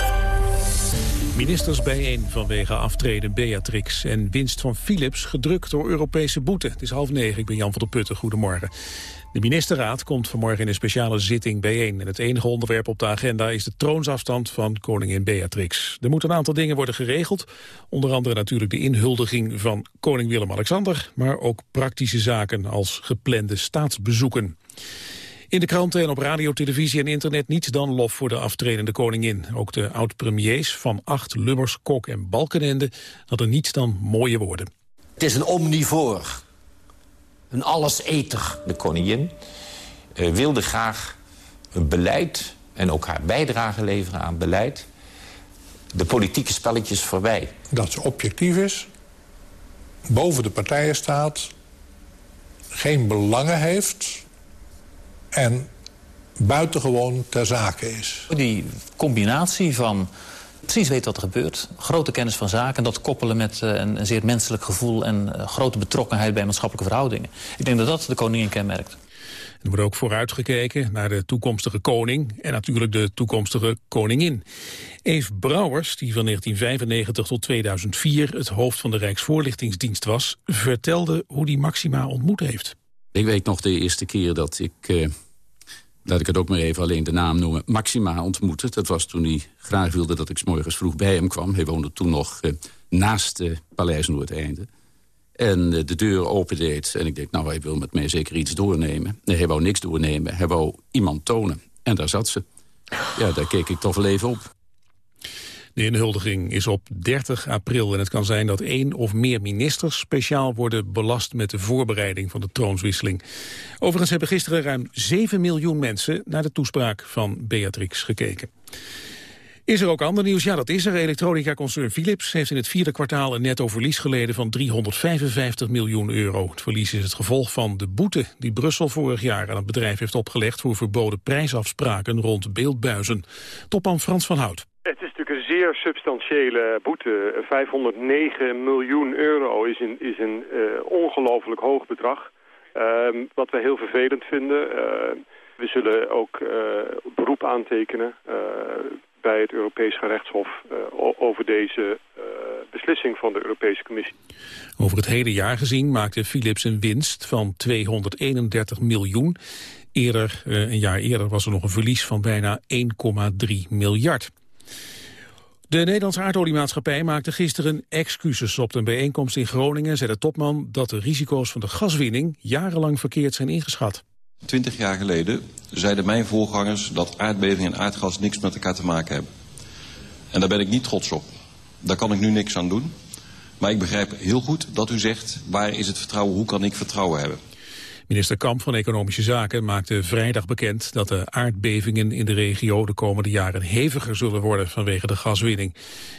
Ministers bijeen vanwege aftreden Beatrix en winst van Philips gedrukt door Europese boete. Het is half negen, ik ben Jan van der Putten, goedemorgen. De ministerraad komt vanmorgen in een speciale zitting bijeen. En het enige onderwerp op de agenda is de troonsafstand van koningin Beatrix. Er moeten een aantal dingen worden geregeld. Onder andere natuurlijk de inhuldiging van koning Willem-Alexander... maar ook praktische zaken als geplande staatsbezoeken. In de kranten en op radio, televisie en internet niets dan lof voor de aftredende koningin. Ook de oud-premiers van Acht, Lubbers, Kok en Balkenende hadden niets dan mooie woorden. Het is een omnivoor. Een alleseter. De koningin eh, wilde graag een beleid en ook haar bijdrage leveren aan beleid. De politieke spelletjes voorbij. Dat ze objectief is, boven de partijen staat, geen belangen heeft en buitengewoon ter zake is. Die combinatie van precies weten wat er gebeurt, grote kennis van zaken... en dat koppelen met eh, een, een zeer menselijk gevoel... en eh, grote betrokkenheid bij maatschappelijke verhoudingen. Ik denk dat dat de koningin kenmerkt. Er wordt ook vooruitgekeken naar de toekomstige koning en natuurlijk de toekomstige koningin. Eve Brouwers, die van 1995 tot 2004 het hoofd van de Rijksvoorlichtingsdienst was, vertelde hoe die Maxima ontmoet heeft. Ik weet nog de eerste keer dat ik, eh, laat ik het ook maar even alleen de naam noemen, Maxima ontmoette. Dat was toen hij graag wilde dat ik 's morgens vroeg bij hem kwam. Hij woonde toen nog eh, naast eh, Paleis Noordeinde. En de deur opendeed en ik denk, nou, hij wil met mij zeker iets doornemen. Nee, hij wou niks doornemen, hij wou iemand tonen. En daar zat ze. Ja, daar keek ik toch wel even op. De inhuldiging is op 30 april en het kan zijn dat één of meer ministers speciaal worden belast met de voorbereiding van de troonswisseling. Overigens hebben gisteren ruim 7 miljoen mensen naar de toespraak van Beatrix gekeken. Is er ook ander nieuws? Ja, dat is er. Elektronica-concern Philips heeft in het vierde kwartaal een netto verlies geleden van 355 miljoen euro. Het verlies is het gevolg van de boete die Brussel vorig jaar aan het bedrijf heeft opgelegd voor verboden prijsafspraken rond beeldbuizen. Topman Frans van Hout. Het is natuurlijk een zeer substantiële boete. 509 miljoen euro is een, is een uh, ongelooflijk hoog bedrag. Uh, wat wij heel vervelend vinden. Uh, we zullen ook beroep aantekenen bij het Europees gerechtshof over deze beslissing van de Europese Commissie. Over het hele jaar gezien maakte Philips een winst van 231 miljoen. Eerder, een jaar eerder was er nog een verlies van bijna 1,3 miljard. De Nederlandse aardoliemaatschappij maakte gisteren excuses op een bijeenkomst in Groningen. Zei de topman dat de risico's van de gaswinning jarenlang verkeerd zijn ingeschat. Twintig jaar geleden zeiden mijn voorgangers dat aardbeving en aardgas niks met elkaar te maken hebben. En daar ben ik niet trots op. Daar kan ik nu niks aan doen. Maar ik begrijp heel goed dat u zegt, waar is het vertrouwen, hoe kan ik vertrouwen hebben? Minister Kamp van Economische Zaken maakte vrijdag bekend dat de aardbevingen in de regio de komende jaren heviger zullen worden vanwege de gaswinning.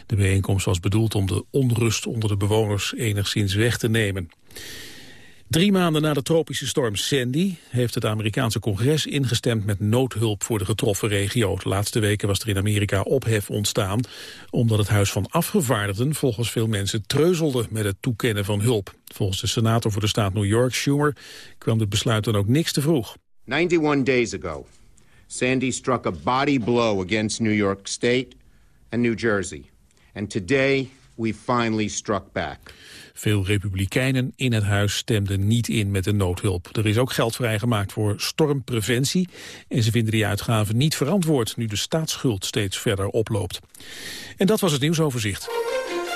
De bijeenkomst was bedoeld om de onrust onder de bewoners enigszins weg te nemen. Drie maanden na de tropische storm Sandy heeft het Amerikaanse congres ingestemd met noodhulp voor de getroffen regio. De laatste weken was er in Amerika ophef ontstaan omdat het Huis van Afgevaardigden volgens veel mensen treuzelde met het toekennen van hulp. Volgens de senator voor de staat New York, Schumer, kwam het besluit dan ook niks te vroeg. 91 days ago, Sandy struck a body blow against New York State and New Jersey. And today we finally struck back. Veel republikeinen in het huis stemden niet in met de noodhulp. Er is ook geld vrijgemaakt voor stormpreventie. En ze vinden die uitgaven niet verantwoord nu de staatsschuld steeds verder oploopt. En dat was het nieuwsoverzicht.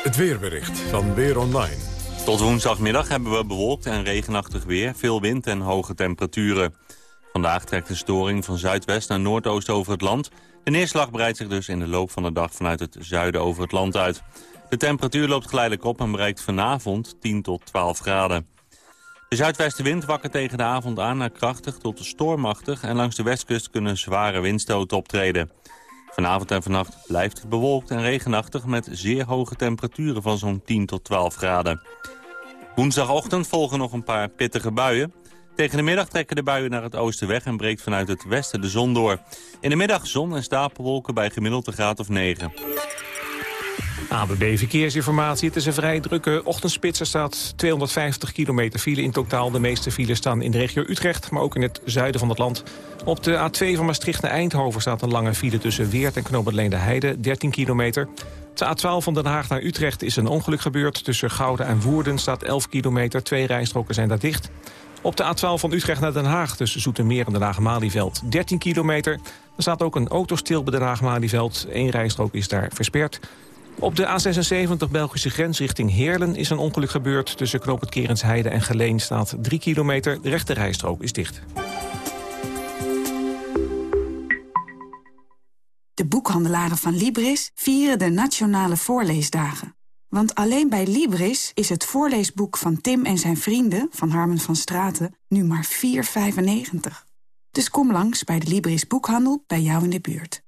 Het weerbericht van Weer Online. Tot woensdagmiddag hebben we bewolkt en regenachtig weer, veel wind en hoge temperaturen. Vandaag trekt de storing van zuidwest naar noordoost over het land. De neerslag breidt zich dus in de loop van de dag vanuit het zuiden over het land uit. De temperatuur loopt geleidelijk op en bereikt vanavond 10 tot 12 graden. De zuidwestenwind wakkert tegen de avond aan naar krachtig tot stormachtig... en langs de westkust kunnen zware windstoten optreden. Vanavond en vannacht blijft het bewolkt en regenachtig... met zeer hoge temperaturen van zo'n 10 tot 12 graden. Woensdagochtend volgen nog een paar pittige buien. Tegen de middag trekken de buien naar het oosten weg... en breekt vanuit het westen de zon door. In de middag zon en stapelwolken bij gemiddeld een graad of 9. ABB Verkeersinformatie. Het is een vrij drukke ochtendspits. Er staat 250 kilometer file in totaal. De meeste files staan in de regio Utrecht, maar ook in het zuiden van het land. Op de A2 van Maastricht naar Eindhoven staat een lange file tussen Weert en de Heide, 13 kilometer. De A12 van Den Haag naar Utrecht is een ongeluk gebeurd. Tussen Gouden en Woerden staat 11 kilometer. Twee rijstroken zijn daar dicht. Op de A12 van Utrecht naar Den Haag tussen Zoetermeer en Den Haag-Malieveld 13 kilometer. Er staat ook een auto stil bij Den Haag-Malieveld. Eén rijstrook is daar versperd. Op de A76 Belgische grens richting Heerlen is een ongeluk gebeurd. Tussen Knoop Kerensheide en Geleen staat 3 kilometer. De rechte rijstrook is dicht. De boekhandelaren van Libris vieren de Nationale Voorleesdagen. Want alleen bij Libris is het voorleesboek van Tim en zijn vrienden... van Harmen van Straten nu maar 4,95. Dus kom langs bij de Libris Boekhandel bij jou in de buurt.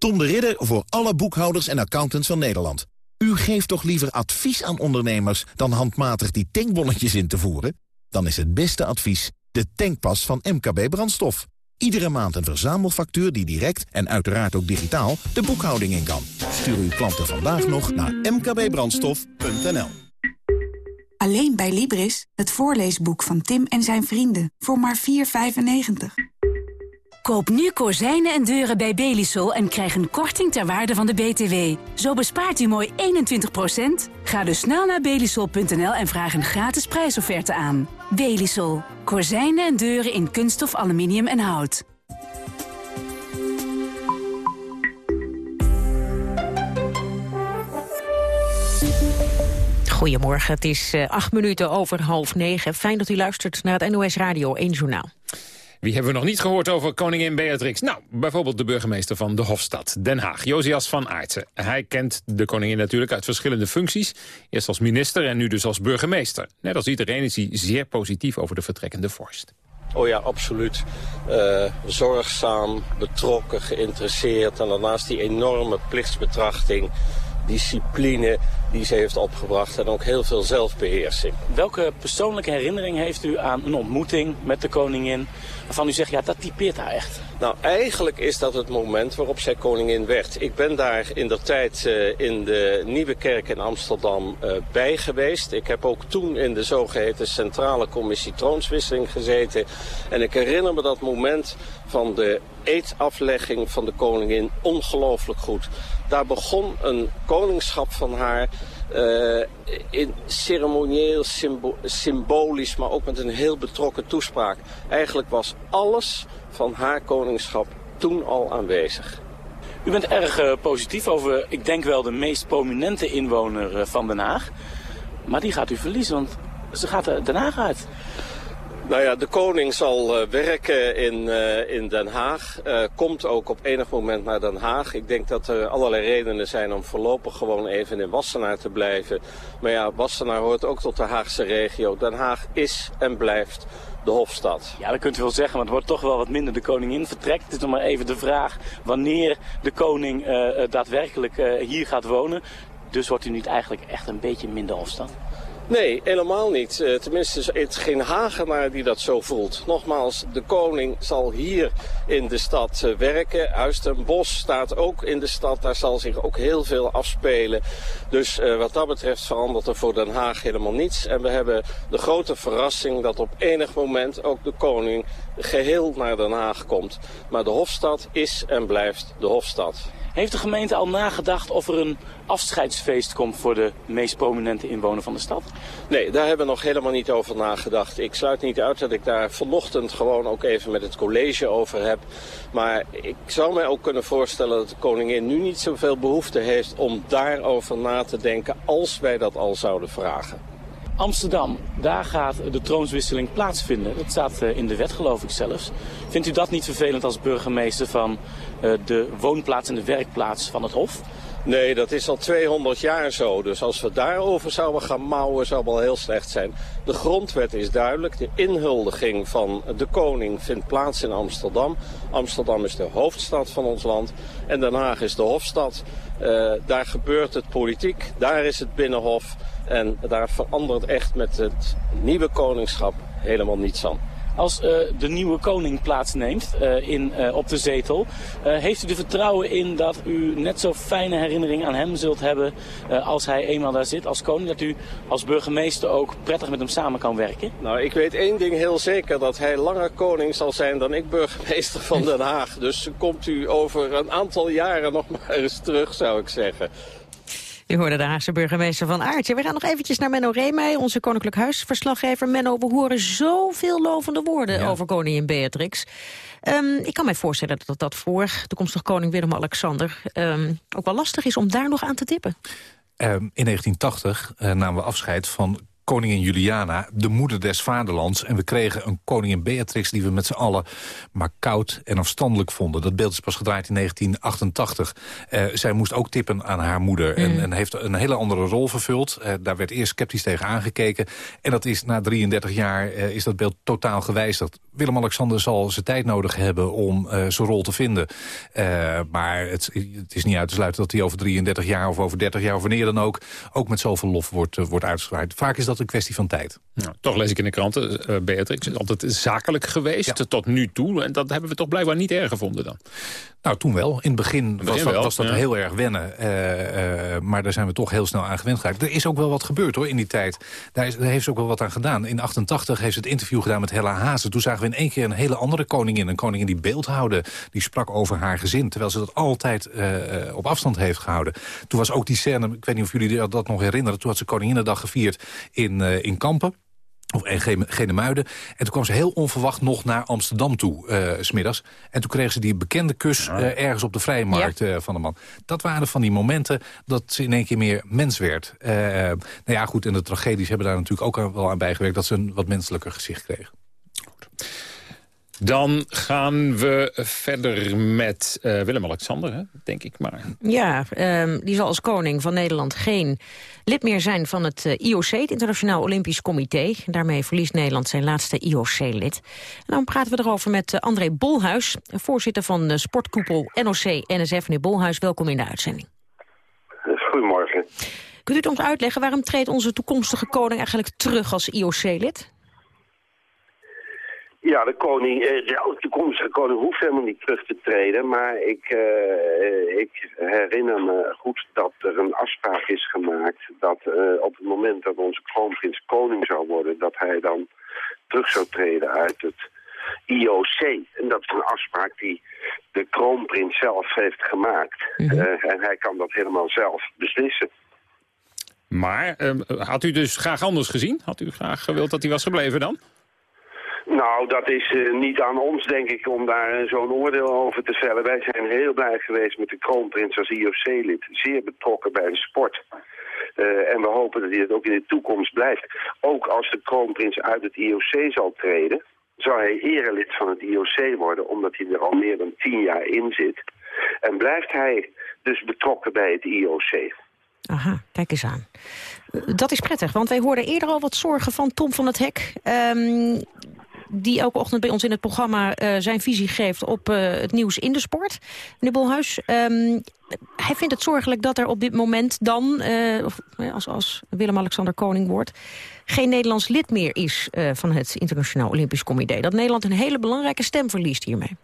Tom de Ridder voor alle boekhouders en accountants van Nederland. U geeft toch liever advies aan ondernemers dan handmatig die tankbonnetjes in te voeren? Dan is het beste advies de tankpas van MKB Brandstof. Iedere maand een verzamelfactuur die direct en uiteraard ook digitaal de boekhouding in kan. Stuur uw klanten vandaag nog naar mkbbrandstof.nl. Alleen bij Libris, het voorleesboek van Tim en zijn vrienden, voor maar 4,95. Koop nu kozijnen en deuren bij Belisol en krijg een korting ter waarde van de BTW. Zo bespaart u mooi 21%. Ga dus snel naar belisol.nl en vraag een gratis prijsofferte aan. Belisol. Kozijnen en deuren in kunststof, aluminium en hout. Goedemorgen, het is uh, acht minuten over half negen. Fijn dat u luistert naar het NOS Radio 1 Journaal. Wie hebben we nog niet gehoord over koningin Beatrix? Nou, bijvoorbeeld de burgemeester van de Hofstad, Den Haag, Josias van Aartsen. Hij kent de koningin natuurlijk uit verschillende functies. Eerst als minister en nu dus als burgemeester. Net als iedereen is hij zeer positief over de vertrekkende vorst. Oh ja, absoluut. Uh, zorgzaam, betrokken, geïnteresseerd. En daarnaast die enorme plichtsbetrachting discipline die ze heeft opgebracht en ook heel veel zelfbeheersing. Welke persoonlijke herinnering heeft u aan een ontmoeting met de koningin waarvan u zegt, ja, dat typeert haar echt? Nou, eigenlijk is dat het moment waarop zij koningin werd. Ik ben daar in de tijd uh, in de Nieuwe Kerk in Amsterdam uh, bij geweest. Ik heb ook toen in de zogeheten Centrale Commissie Troonswisseling gezeten. En ik herinner me dat moment van de eetaflegging van de koningin ongelooflijk goed. Daar begon een koningschap van haar uh, in ceremonieel, symbo symbolisch, maar ook met een heel betrokken toespraak. Eigenlijk was alles van haar koningschap toen al aanwezig. U bent erg uh, positief over, ik denk wel, de meest prominente inwoner uh, van Den Haag. Maar die gaat u verliezen, want ze gaat Den Haag uit. Nou ja, de koning zal uh, werken in, uh, in Den Haag. Uh, komt ook op enig moment naar Den Haag. Ik denk dat er allerlei redenen zijn om voorlopig gewoon even in Wassenaar te blijven. Maar ja, Wassenaar hoort ook tot de Haagse regio. Den Haag is en blijft de Hofstad. Ja, dat kunt u wel zeggen, maar het wordt toch wel wat minder de koningin vertrekt. Het is nog maar even de vraag wanneer de koning daadwerkelijk hier gaat wonen. Dus wordt u niet eigenlijk echt een beetje minder Hofstad? Nee, helemaal niet. Uh, tenminste, het is geen Hagenaar die dat zo voelt. Nogmaals, de koning zal hier in de stad uh, werken. Huis ten Bosch staat ook in de stad. Daar zal zich ook heel veel afspelen. Dus uh, wat dat betreft verandert er voor Den Haag helemaal niets. En we hebben de grote verrassing dat op enig moment ook de koning geheel naar Den Haag komt. Maar de Hofstad is en blijft de Hofstad. Heeft de gemeente al nagedacht of er een afscheidsfeest komt voor de meest prominente inwoner van de stad? Nee, daar hebben we nog helemaal niet over nagedacht. Ik sluit niet uit dat ik daar vanochtend gewoon ook even met het college over heb. Maar ik zou mij ook kunnen voorstellen dat de koningin nu niet zoveel behoefte heeft om daarover na te denken als wij dat al zouden vragen. Amsterdam, daar gaat de troonswisseling plaatsvinden. Dat staat in de wet geloof ik zelfs. Vindt u dat niet vervelend als burgemeester van de woonplaats en de werkplaats van het Hof? Nee, dat is al 200 jaar zo. Dus als we daarover zouden gaan mouwen, zou wel heel slecht zijn. De grondwet is duidelijk. De inhuldiging van de koning vindt plaats in Amsterdam. Amsterdam is de hoofdstad van ons land. En Den Haag is de hofstad. Uh, daar gebeurt het politiek. Daar is het binnenhof. En daar verandert echt met het nieuwe koningschap helemaal niets aan. Als uh, de nieuwe koning plaatsneemt uh, in, uh, op de zetel, heeft u er vertrouwen in dat u net zo fijne herinneringen aan hem zult hebben als hij eenmaal daar zit als koning? Dat u als burgemeester ook prettig met hem samen kan werken? Nou, ik weet één ding heel zeker, dat hij langer koning zal zijn dan ik burgemeester van Den Haag. Dus komt u over een aantal jaren nog maar eens terug, zou ik zeggen. U hoorde de Haagse burgemeester van Aartje. We gaan nog eventjes naar Menno Reemey, onze koninklijk huisverslaggever. Menno, we horen zoveel lovende woorden ja. over koningin Beatrix. Um, ik kan mij voorstellen dat dat voor toekomstig koning Willem-Alexander... Um, ook wel lastig is om daar nog aan te tippen. Um, in 1980 uh, namen we afscheid van koningin Juliana, de moeder des vaderlands. En we kregen een koningin Beatrix die we met z'n allen maar koud en afstandelijk vonden. Dat beeld is pas gedraaid in 1988. Uh, zij moest ook tippen aan haar moeder mm. en, en, heeft een hele andere rol vervuld. Uh, daar werd eerst sceptisch tegen aangekeken. En dat is na 33 jaar uh, is dat beeld totaal gewijzigd. Willem-Alexander zal zijn tijd nodig hebben om zijn rol te vinden. maar het, het, is niet uit te sluiten dat hij over 33 jaar of over 30 jaar of wanneer dan ook... ook met zoveel lof wordt, wordt uitgezwaaid. Vaak is dat een kwestie van tijd. Nou, toch lees ik in de kranten, uh, Beatrix is altijd zakelijk geweest ja. tot nu toe. En dat hebben we toch blijkbaar niet erg gevonden dan. Nou, toen wel. In het begin, in het begin was, wel, was, dat ja. heel erg wennen. Uh, uh, maar daar zijn we toch heel snel aan gewend geraakt. Er is ook wel wat gebeurd hoor in die tijd. Daar, is, daar heeft ze ook wel wat aan gedaan. In 88 heeft ze het interview gedaan met Hella Hazen. Toen zagen we in één keer een hele andere koningin. Een koningin die beeld houden. Die sprak over haar gezin. Terwijl ze dat altijd op afstand heeft gehouden. Toen was ook die scène, ik weet niet of jullie dat nog herinneren. Toen had ze Koninginnedag gevierd in, in Kampen. Of en Genemuiden. En toen kwam ze heel onverwacht nog naar Amsterdam toe, uh, smiddags. En toen kregen ze die bekende kus uh, ergens op de vrije markt ja. uh, van de man. Dat waren van die momenten dat ze in één keer meer mens werd. nou ja, goed, en de tragedies hebben daar natuurlijk ook wel aan bijgewerkt... dat ze een wat menselijker gezicht kregen. Goed. Dan gaan we verder met uh, Willem-Alexander, denk ik maar. Ja, um, die zal als koning van Nederland geen lid meer zijn van het uh, IOC, het Internationaal Olympisch Comité. Daarmee verliest Nederland zijn laatste IOC-lid. En dan praten we erover met uh, André Bolhuis, voorzitter van de sportkoepel NOC-NSF. Meneer Bolhuis, welkom in de uitzending. Goedemorgen. Kunt u het ons uitleggen, waarom treedt onze toekomstige koning eigenlijk terug als IOC-lid? Ja, de koning, de toekomstige koning hoeft helemaal niet terug te treden. Maar ik, uh, ik herinner me goed dat er een afspraak is gemaakt... dat uh, op het moment dat onze kroonprins koning zou worden... dat hij dan terug zou treden uit het IOC. En dat is een afspraak die de kroonprins zelf heeft gemaakt. Mm -hmm. uh, en hij kan dat helemaal zelf beslissen. Maar had u dus graag anders gezien? Had u graag gewild dat hij was gebleven dan? Nou, dat is uh, niet aan ons, denk ik, om daar uh, zo'n oordeel over te vellen. Wij zijn heel blij geweest met de kroonprins als IOC-lid. Zeer betrokken bij de sport. Eh, en we hopen dat hij dat ook in de toekomst blijft. Ook als de kroonprins uit het IOC zal treden, zal hij erelid van het IOC worden, omdat hij er al meer dan tien jaar in zit. En blijft hij dus betrokken bij het IOC. Aha, kijk eens aan. Dat is prettig, want wij hoorden eerder al wat zorgen van Tom van het Hek. Um, die elke ochtend bij ons in het programma uh, zijn visie geeft op uh, het nieuws in de sport. Meneer Bolhuis, um, hij vindt het zorgelijk dat er op dit moment dan, of, als, als Willem-Alexander koning wordt, geen Nederlands lid meer is van het Internationaal Olympisch Comité. Dat Nederland een hele belangrijke stem verliest hiermee.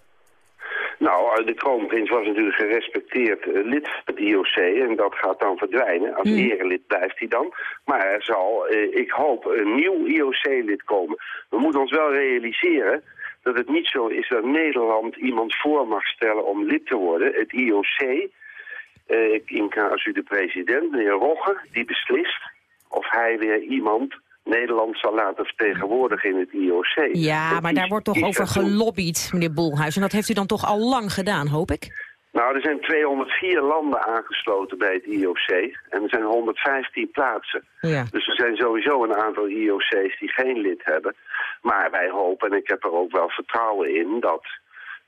Nou, de kroonprins was natuurlijk gerespecteerd uh, lid van het IOC en dat gaat dan verdwijnen. Als mm. erelid blijft hij dan. Maar er zal, uh, ik hoop, een nieuw IOC-lid komen. We moeten ons wel realiseren dat het niet zo is dat Nederland iemand voor mag stellen om lid te worden. Het IOC, ik, als u de president, meneer Rogge, die beslist of hij weer iemand Nederland zal laten vertegenwoordigen in het IOC. Ja, maar daar wordt toch over gelobbyd, meneer Bolhuis. En dat heeft u dan toch al lang gedaan, hoop ik? Nou, er zijn 204 landen aangesloten bij het IOC. En er zijn 115 plaatsen. Ja. Dus er zijn sowieso een aantal IOC's die geen lid hebben. Maar wij hopen, en ik heb er ook wel vertrouwen in... dat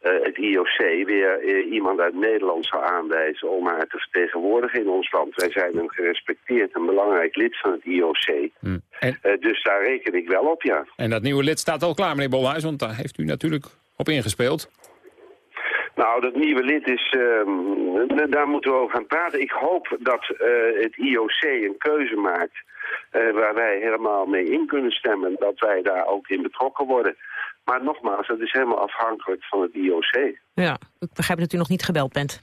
het IOC weer uh, iemand uit Nederland zou aanwijzen om haar te vertegenwoordigen in ons land. Wij zijn een gerespecteerd en belangrijk lid van het IOC. Mm. En... Uh, dus daar reken ik wel op, ja. En dat nieuwe lid staat al klaar, meneer Bolhuis, want daar heeft u natuurlijk op ingespeeld. Nou, dat nieuwe lid is, uh, daar moeten we over gaan praten. Ik hoop dat uh, het IOC een keuze maakt uh, waar wij helemaal mee in kunnen stemmen. Dat wij daar ook in betrokken worden. Maar nogmaals, het is helemaal afhankelijk van het IOC. Ja, ik begrijp dat u nog niet gebeld bent.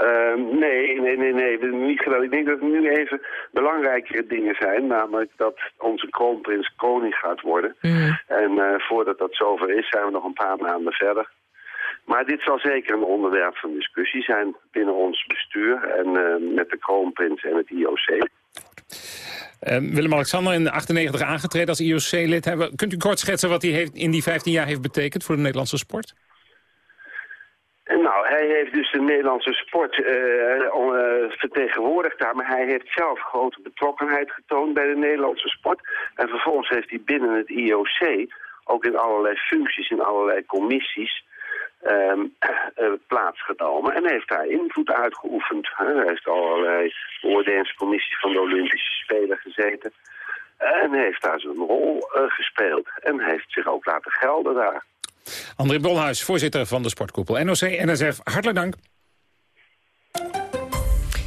Uh, nee, nee, nee, nee, niet. Ik denk dat er nu even belangrijkere dingen zijn. Namelijk dat onze kroonprins koning gaat worden. Mm. En uh, voordat dat zover is, zijn we nog een paar maanden verder. Maar dit zal zeker een onderwerp van discussie zijn binnen ons bestuur... en uh, met de kroonprins en het IOC. Uh, Willem-Alexander in 98 aangetreden als IOC-lid. Kunt u kort schetsen wat hij heeft, in die 15 jaar heeft betekend voor de Nederlandse sport? Nou, hij heeft dus de Nederlandse sport uh, uh, vertegenwoordigd daar, maar hij heeft zelf grote betrokkenheid getoond bij de Nederlandse sport. En vervolgens heeft hij binnen het IOC, ook in allerlei functies, in allerlei commissies, um, uh, plaatsgenomen en heeft daar invloed uitgeoefend. Hij heeft allerlei beoordelingscommissies van de Olympische Spelen gezeten. En heeft daar zijn rol uh, gespeeld. En heeft zich ook laten gelden daar. André Bolhuis, voorzitter van de sportkoepel NOC-NSF. Hartelijk dank.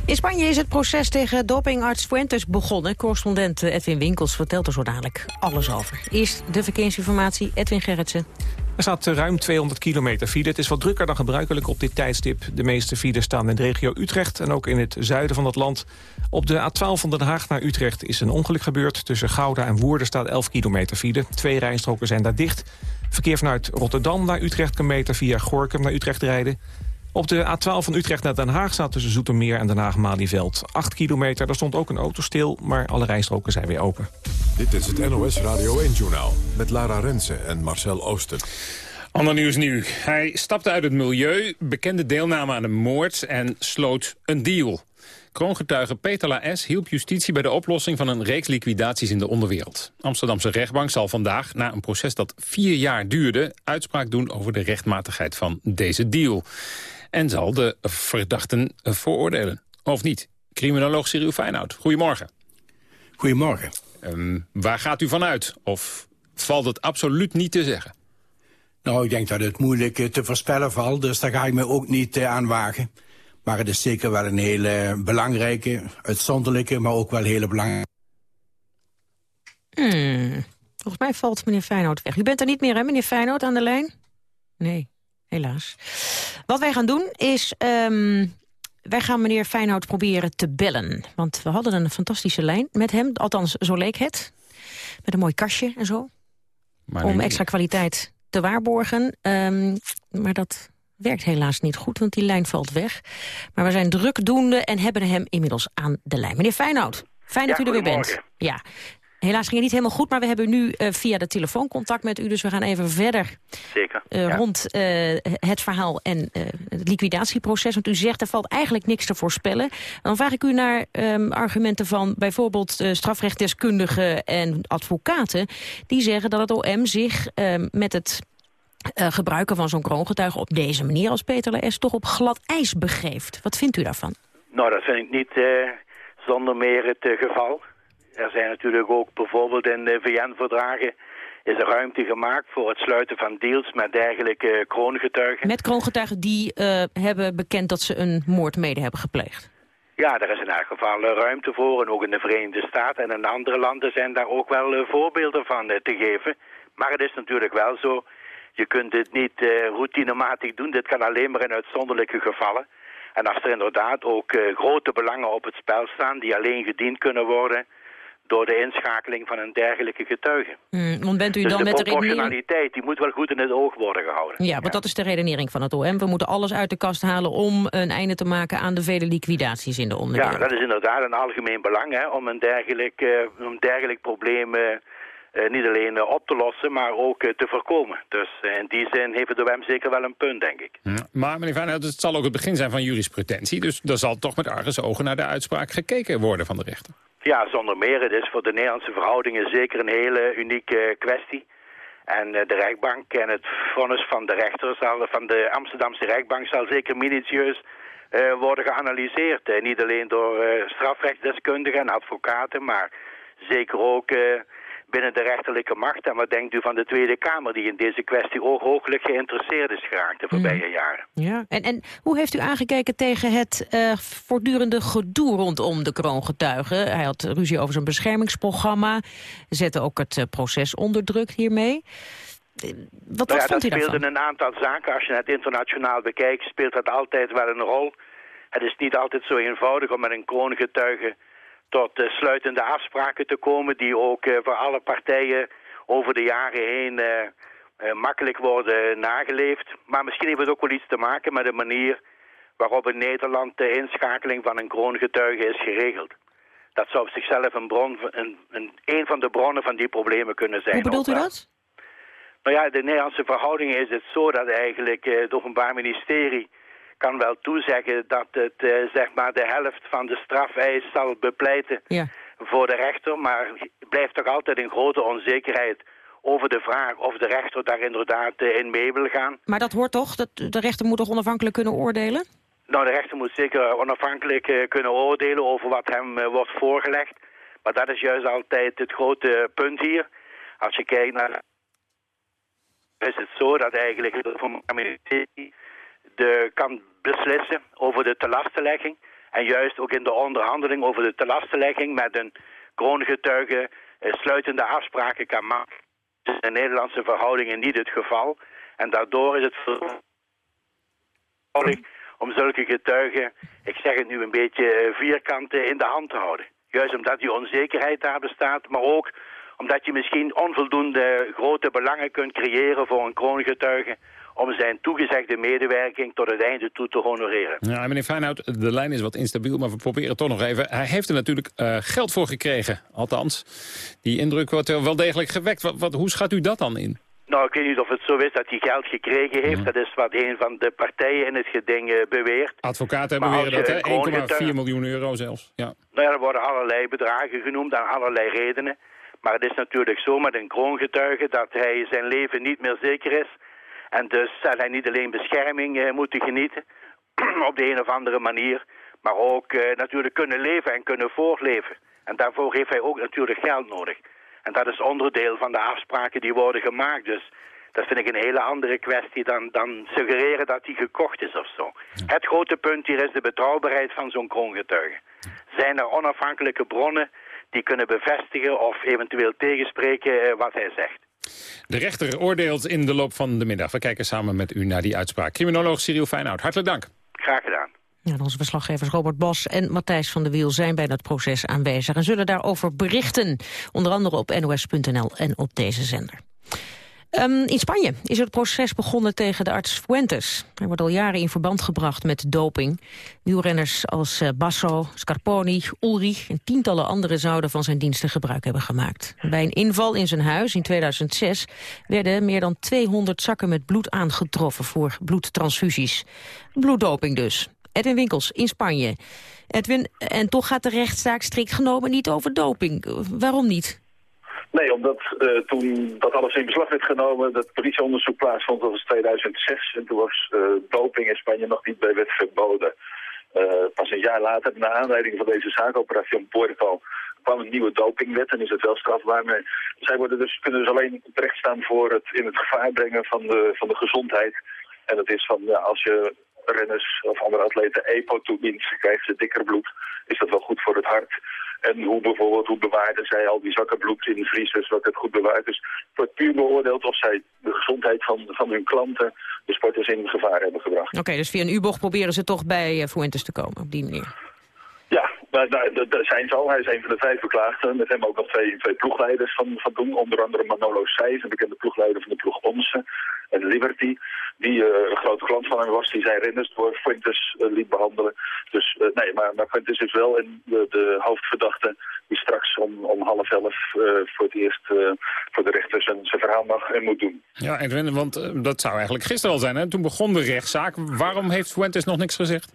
In Spanje is het proces tegen dopingarts Fuentes begonnen. Correspondent Edwin Winkels vertelt er zo dadelijk alles over. Eerst de verkeersinformatie, Edwin Gerritsen. Er staat ruim 200 kilometer file. Het is wat drukker dan gebruikelijk op dit tijdstip. De meeste files staan in de regio Utrecht en ook in het zuiden van het land. Op de A12 van Den Haag naar Utrecht is een ongeluk gebeurd. Tussen Gouda en Woerden staat 11 kilometer file. Twee rijstroken zijn daar dicht. Verkeer vanuit Rotterdam naar Utrecht kan meter via Gorkum naar Utrecht rijden. Op de A12 van Utrecht naar Den Haag staat tussen Zoetermeer en Den Haag-Malieveld. 8 kilometer, daar stond ook een auto stil, maar alle rijstroken zijn weer open. Dit is het NOS Radio 1-journaal met Lara Rensen en Marcel Oosten. Ander nieuws nu. Hij stapte uit het milieu, bekende deelname aan een moord en sloot een deal. Kroongetuige Peter Laes hielp justitie bij de oplossing van een reeks liquidaties in de onderwereld. Amsterdamse rechtbank zal vandaag, na een proces dat vier jaar duurde, uitspraak doen over de rechtmatigheid van deze deal. En zal de verdachten veroordelen. Of niet? Criminoloog Cyril Feyenoord, goedemorgen. Goedemorgen. Um, waar gaat u vanuit? Of valt het absoluut niet te zeggen? Nou, ik denk dat het moeilijk eh, te voorspellen valt, dus daar ga ik me ook niet uh, aan wagen. Maar het is zeker wel een hele belangrijke, uitzonderlijke, maar ook wel hele belangrijke... Hmm. Volgens mij valt meneer Feyenoord weg. U bent er niet meer, hè, meneer Feyenoord, aan de lijn? Nee, helaas. Wat wij gaan doen is... Um, wij gaan meneer Feyenoord proberen te bellen. Want we hadden een fantastische lijn met hem. Althans, zo leek het. Met een mooi kastje en zo. Maar om extra kwaliteit te waarborgen. Um, maar dat werkt helaas niet goed, want die lijn valt weg. Maar we zijn drukdoende en hebben hem inmiddels aan de lijn. Meneer Feyenoord, fijn dat u er weer bent. Ja. Helaas ging het niet helemaal goed, maar we hebben nu uh, via de telefoon contact met u. Dus we gaan even verder Zeker, uh, ja. rond uh, het verhaal en het liquidatieproces. Want u zegt, er valt eigenlijk niks te voorspellen. Dan vraag ik u naar um, argumenten van bijvoorbeeld strafrechtdeskundigen en advocaten. Die zeggen dat het OM zich met het gebruiken van zo'n kroongetuige op deze manier als Peter S toch op glad ijs begeeft. Wat vindt u daarvan? Nou, dat vind ik niet zonder meer het geval. Er zijn natuurlijk ook bijvoorbeeld in de VN-verdragen is er ruimte gemaakt voor het sluiten van deals met dergelijke kroongetuigen. Met kroongetuigen die uh, hebben bekend dat ze een moord mede hebben gepleegd. Ja, daar is in elk geval ruimte voor. En ook in de Verenigde Staten en in andere landen zijn daar ook wel uh, voorbeelden van te geven. Maar het is natuurlijk wel zo, je kunt dit niet routinematig doen. Dit kan alleen maar in uitzonderlijke gevallen. En als er inderdaad ook grote belangen op het spel staan die alleen gediend kunnen worden door de inschakeling van een dergelijke getuige. Mm, want bent u dus dan de met de proportionaliteit die moet wel goed in het oog worden gehouden. Ja, want ja. dat is de redenering van het OM. We moeten alles uit de kast halen om een einde te maken aan de vele liquidaties in de onderdelen. Ja, dat is inderdaad een algemeen belang hè, om een dergelijk, uh, een dergelijk probleem... Uh, uh, niet alleen uh, op te lossen, maar ook uh, te voorkomen. Dus in die zin heeft het OM zeker wel een punt, denk ik. Ja, maar meneer Van, het zal ook het begin zijn van jurisprudentie. Dus er zal toch met argusogen naar de uitspraak gekeken worden van de rechter. Ja, zonder meer. Het is voor de Nederlandse verhoudingen zeker een hele unieke kwestie. En de rechtbank en het vonnis van de rechter, zal, van de Amsterdamse rechtbank, zal zeker minutieus uh, worden geanalyseerd. Niet alleen door strafrechtsdeskundigen en advocaten, maar zeker ook binnen de rechterlijke macht. En wat denkt u van de Tweede Kamer die in deze kwestie ook hooglijk geïnteresseerd is geraakt de voorbije mm. jaren? Ja, en, en hoe heeft u aangekeken tegen het uh, voortdurende gedoe rondom de kroongetuigen? Hij had ruzie over zijn beschermingsprogramma, zette ook het uh, proces onder druk hiermee. Wat, nou ja, vond dat speelde een aantal zaken. Als je het internationaal bekijkt, speelt dat altijd wel een rol. Het is niet altijd zo eenvoudig om met een kroongetuige tot uh, sluitende afspraken te komen... die ook uh, voor alle partijen over de jaren heen uh, makkelijk worden nageleefd. Maar misschien heeft het ook wel iets te maken met de manier... waarop in Nederland de inschakeling van een kroongetuige is geregeld. Dat zou op zichzelf een, bron, een, een, een van de bronnen van die problemen kunnen zijn. Hoe bedoelt u dat? Nou ja, de Nederlandse verhoudingen is het zo dat eigenlijk het Openbaar Ministerie kan wel toezeggen dat het uh, zeg maar de helft van de strafeis zal bepleiten ja. voor de rechter. Maar blijft toch altijd een grote onzekerheid over de vraag of de rechter daar inderdaad uh, in mee wil gaan. Maar dat hoort toch? Dat de rechter moet toch onafhankelijk kunnen oordelen? Nou, de rechter moet zeker onafhankelijk uh, kunnen oordelen over wat hem wordt voorgelegd. Maar dat is juist altijd het grote punt hier. Als je kijkt naar... is het zo dat eigenlijk Ministerie de, kan beslissen over de telastenlegging. En juist ook in de onderhandeling over de telastenlegging met een kroongetuige eh, sluitende afspraken kan maken. Dat is in de Nederlandse verhoudingen niet het geval. En daardoor is het verantwoordelijk om zulke getuigen, ik zeg het nu een beetje eh, vierkant in de hand te houden. Juist omdat die onzekerheid daar bestaat, maar ook omdat je misschien onvoldoende grote belangen kunt creëren voor een kroongetuige om zijn toegezegde medewerking tot het einde toe te honoreren. Ja, meneer Feyenoord, de lijn is wat instabiel, maar we proberen toch nog even. Hij heeft er natuurlijk uh, geld voor gekregen, althans. Die indruk wordt wel degelijk gewekt. Wat, wat, hoe schat u dat dan in? Nou, ik weet niet of het zo is dat hij geld gekregen heeft. Dat is wat een van de partijen in het geding uh, beweert. Advocaten beweren dat, hè? 1,4 miljoen euro zelfs. Ja. Nou ja, er worden allerlei bedragen genoemd aan allerlei redenen. Maar het is natuurlijk zo met een kroongetuige dat hij zijn leven niet meer zeker is en dus zal hij niet alleen bescherming uh, moeten genieten op de een of andere manier, maar ook uh, natuurlijk kunnen leven en kunnen voortleven. En daarvoor heeft hij ook natuurlijk geld nodig. En dat is onderdeel van de afspraken die worden gemaakt. Dus dat vind ik een hele andere kwestie dan, dan suggereren dat hij gekocht is of zo. Het grote punt hier is de betrouwbaarheid van zo'n kroongetuige. Zijn er onafhankelijke bronnen die kunnen bevestigen of eventueel tegenspreken uh, wat hij zegt? De rechter oordeelt in de loop van de middag. We kijken samen met u naar die uitspraak. Criminoloog Cyril Feyenoord, hartelijk dank. Graag gedaan. Ja, onze verslaggevers Robert Bos en Matthijs van der Wiel zijn bij dat proces aanwezig... en zullen daarover berichten, onder andere op nos.nl en op deze zender. Um, in Spanje is het proces begonnen tegen de arts Fuentes. Hij wordt al jaren in verband gebracht met doping. Wielrenners als uh, Basso, Scarponi, Ulrich en tientallen anderen zouden van zijn diensten gebruik hebben gemaakt. Bij een inval in zijn huis in 2006 werden meer dan 200 zakken met bloed aangetroffen voor bloedtransfusies. Bloeddoping dus. Edwin Winkels in Spanje. Edwin, en toch gaat de rechtszaak strikt genomen niet over doping. Waarom niet? Nee, omdat uh, toen dat alles in beslag werd genomen, dat politieonderzoek plaatsvond, dat was 2006. En toen was uh, doping in Spanje nog niet bij wet verboden. Uh, pas een jaar later, na aanleiding van deze zaak, Operation Portal, kwam een nieuwe dopingwet en is het wel strafbaar. Maar zij worden dus, kunnen dus alleen terecht staan voor het in het gevaar brengen van de, van de gezondheid. En dat is van, ja, als je renners of andere atleten EPO toedient, krijgen ze dikker bloed, is dat wel goed voor het hart. En hoe bijvoorbeeld, hoe bewaarden zij al die zakken bloed in vriezers, wat het goed bewaard is. Het wordt puur beoordeeld of zij de gezondheid van, van hun klanten, de sporters, in gevaar hebben gebracht. Oké, dus via een U-bocht proberen ze toch bij uh, Fuentes te komen, op die manier. Ja, daar, zijn ze al. Hij is een van de vijf verklaagden. Met hem ook nog twee, ploegleiders van, van toen. Onder andere Manolo Seijs, een bekende ploegleider van de ploeg Onsen. En Liberty, die uh, een grote klant van hem was. Die zijn renners door Fuentes uh, liet behandelen. Dus uh, nee, maar, maar Fuentes is wel in de, de hoofdverdachte die straks om, om half elf voor het eerst voor de rechter zijn, zijn verhaal mag en moet doen. Ja, Edwin, want dat zou eigenlijk gisteren al zijn. Hè? Toen begon de rechtszaak. Waarom heeft Fuentes nog niks gezegd?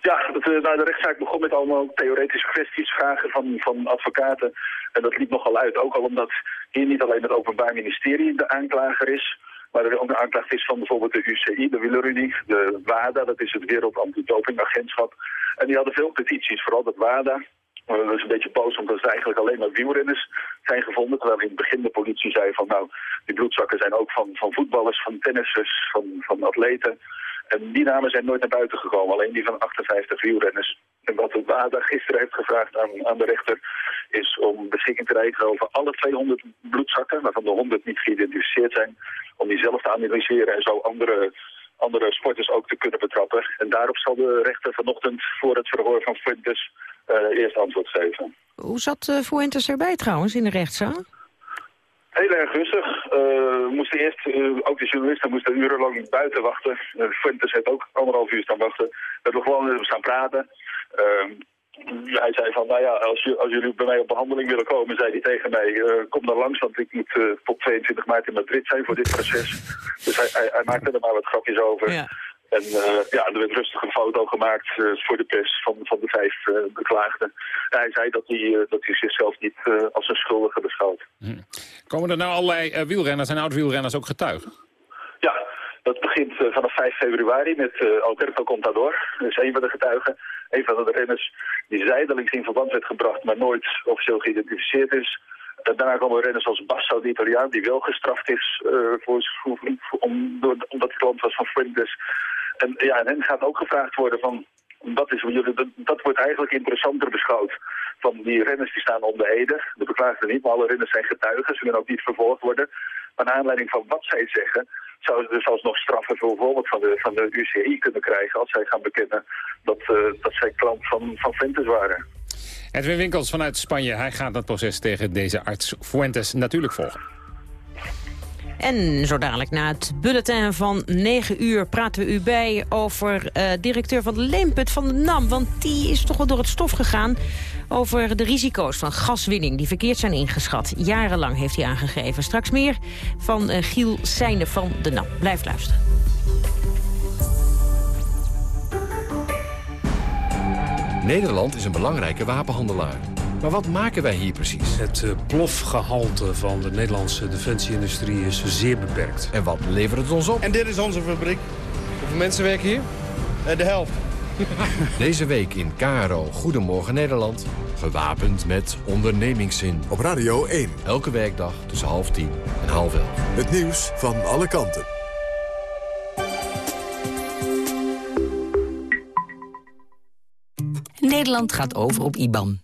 Ja, dat, nou, de rechtszaak begon met allemaal theoretische kwesties, vragen van, van advocaten. En dat liep nogal uit, ook al omdat hier niet alleen het Openbaar Ministerie de aanklager is... maar er ook een aanklager is van bijvoorbeeld de UCI, de Wieleruniek, de WADA, dat is het Wereld Antidopingagentschap. En die hadden veel petities, vooral dat WADA. Maar dat is een beetje boos, omdat er eigenlijk alleen maar wielrenners zijn gevonden. Terwijl in het begin de politie zei van nou, die bloedzakken zijn ook van, van voetballers, van tennissers, van, van atleten... En die namen zijn nooit naar buiten gekomen, alleen die van 58 wielrenners. En wat de WADA gisteren heeft gevraagd aan, aan de rechter is om beschikking te regelen over alle 200 bloedzakken, waarvan de 100 niet geïdentificeerd zijn, om die zelf te analyseren en zo andere, andere sporters ook te kunnen betrappen. En daarop zal de rechter vanochtend voor het verhoor van Fuentes uh, eerst antwoord geven. Hoe zat uh, Fuentes erbij trouwens in de rechtszaal? Heel erg rustig. We moesten eerst, uh, ook de journalisten moesten urenlang buiten wachten. Uh, Fuentes heeft ook anderhalf uur staan wachten. We hebben gewoon staan praten. Ehm, hij zei van, nou ja, als, als, jullie bij mij op behandeling willen komen, zei hij tegen mij, kom dan langs, want ik moet tot 22 maart in Madrid zijn voor dit proces. dus hij, hij, hij maakte er maar wat grapjes over. Ja. En uh, ja, er werd rustig een foto gemaakt uh, voor de pers van, van de vijf uh, beklaagden. En hij zei dat hij, dat hij zichzelf niet als een schuldige beschouwt. Hm. Komen er nou allerlei wielrenners en oud-wielrenners ook getuigen? Ja, dat begint vanaf 5 februari met Alberto Contador. Dat is een van de getuigen. Een van de renners die zijdelings in verband werd gebracht, maar nooit officieel geïdentificeerd is. Daarna komen renners als Basso, de Italiaan, die wel gestraft is voor, voor, om, door, omdat hij klant was van Fuentes. En ja, en hen gaat ook gevraagd worden van, dat, is, dat, dat wordt eigenlijk interessanter beschouwd. Van die renners die staan onder ede, de beklaagden niet, maar alle renners zijn getuigen, ze kunnen ook niet vervolgd worden. Maar naar aanleiding van wat zij zeggen, zouden ze dus alsnog straffen bijvoorbeeld van de, van de UCI kunnen krijgen als zij gaan bekennen dat, uh, dat zij klant van, van Fuentes waren. Edwin Winkels vanuit Spanje, hij gaat het proces tegen deze arts Fuentes natuurlijk volgen. En zo dadelijk na het bulletin van 9 uur praten we u bij over uh, directeur van de Leemput van de NAM. Want die is toch wel door het stof gegaan over de risico's van gaswinning die verkeerd zijn ingeschat. Jarenlang heeft hij aangegeven. Straks meer van uh, Giel Seijnen van de NAM. Blijf luisteren. Nederland is een belangrijke wapenhandelaar. Maar wat maken wij hier precies? Het uh, plofgehalte van de Nederlandse defensieindustrie is zeer beperkt. En wat levert het ons op? En dit is onze fabriek. Hoeveel mensen werken hier? Uh, de helft. Deze week in KRO Goedemorgen Nederland. Gewapend met ondernemingszin. Op Radio 1. Elke werkdag tussen half tien en half elf. Het nieuws van alle kanten. Nederland gaat over op IBAN.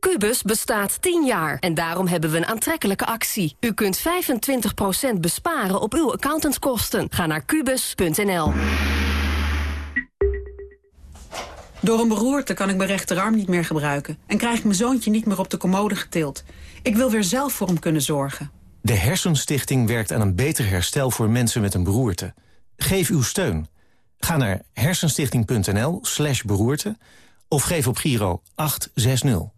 Cubus bestaat 10 jaar en daarom hebben we een aantrekkelijke actie. U kunt 25% besparen op uw accountantskosten. Ga naar kubus.nl. Door een beroerte kan ik mijn rechterarm niet meer gebruiken... en krijg ik mijn zoontje niet meer op de commode getild. Ik wil weer zelf voor hem kunnen zorgen. De Hersenstichting werkt aan een beter herstel voor mensen met een beroerte. Geef uw steun. Ga naar hersenstichting.nl slash beroerte... of geef op Giro 860.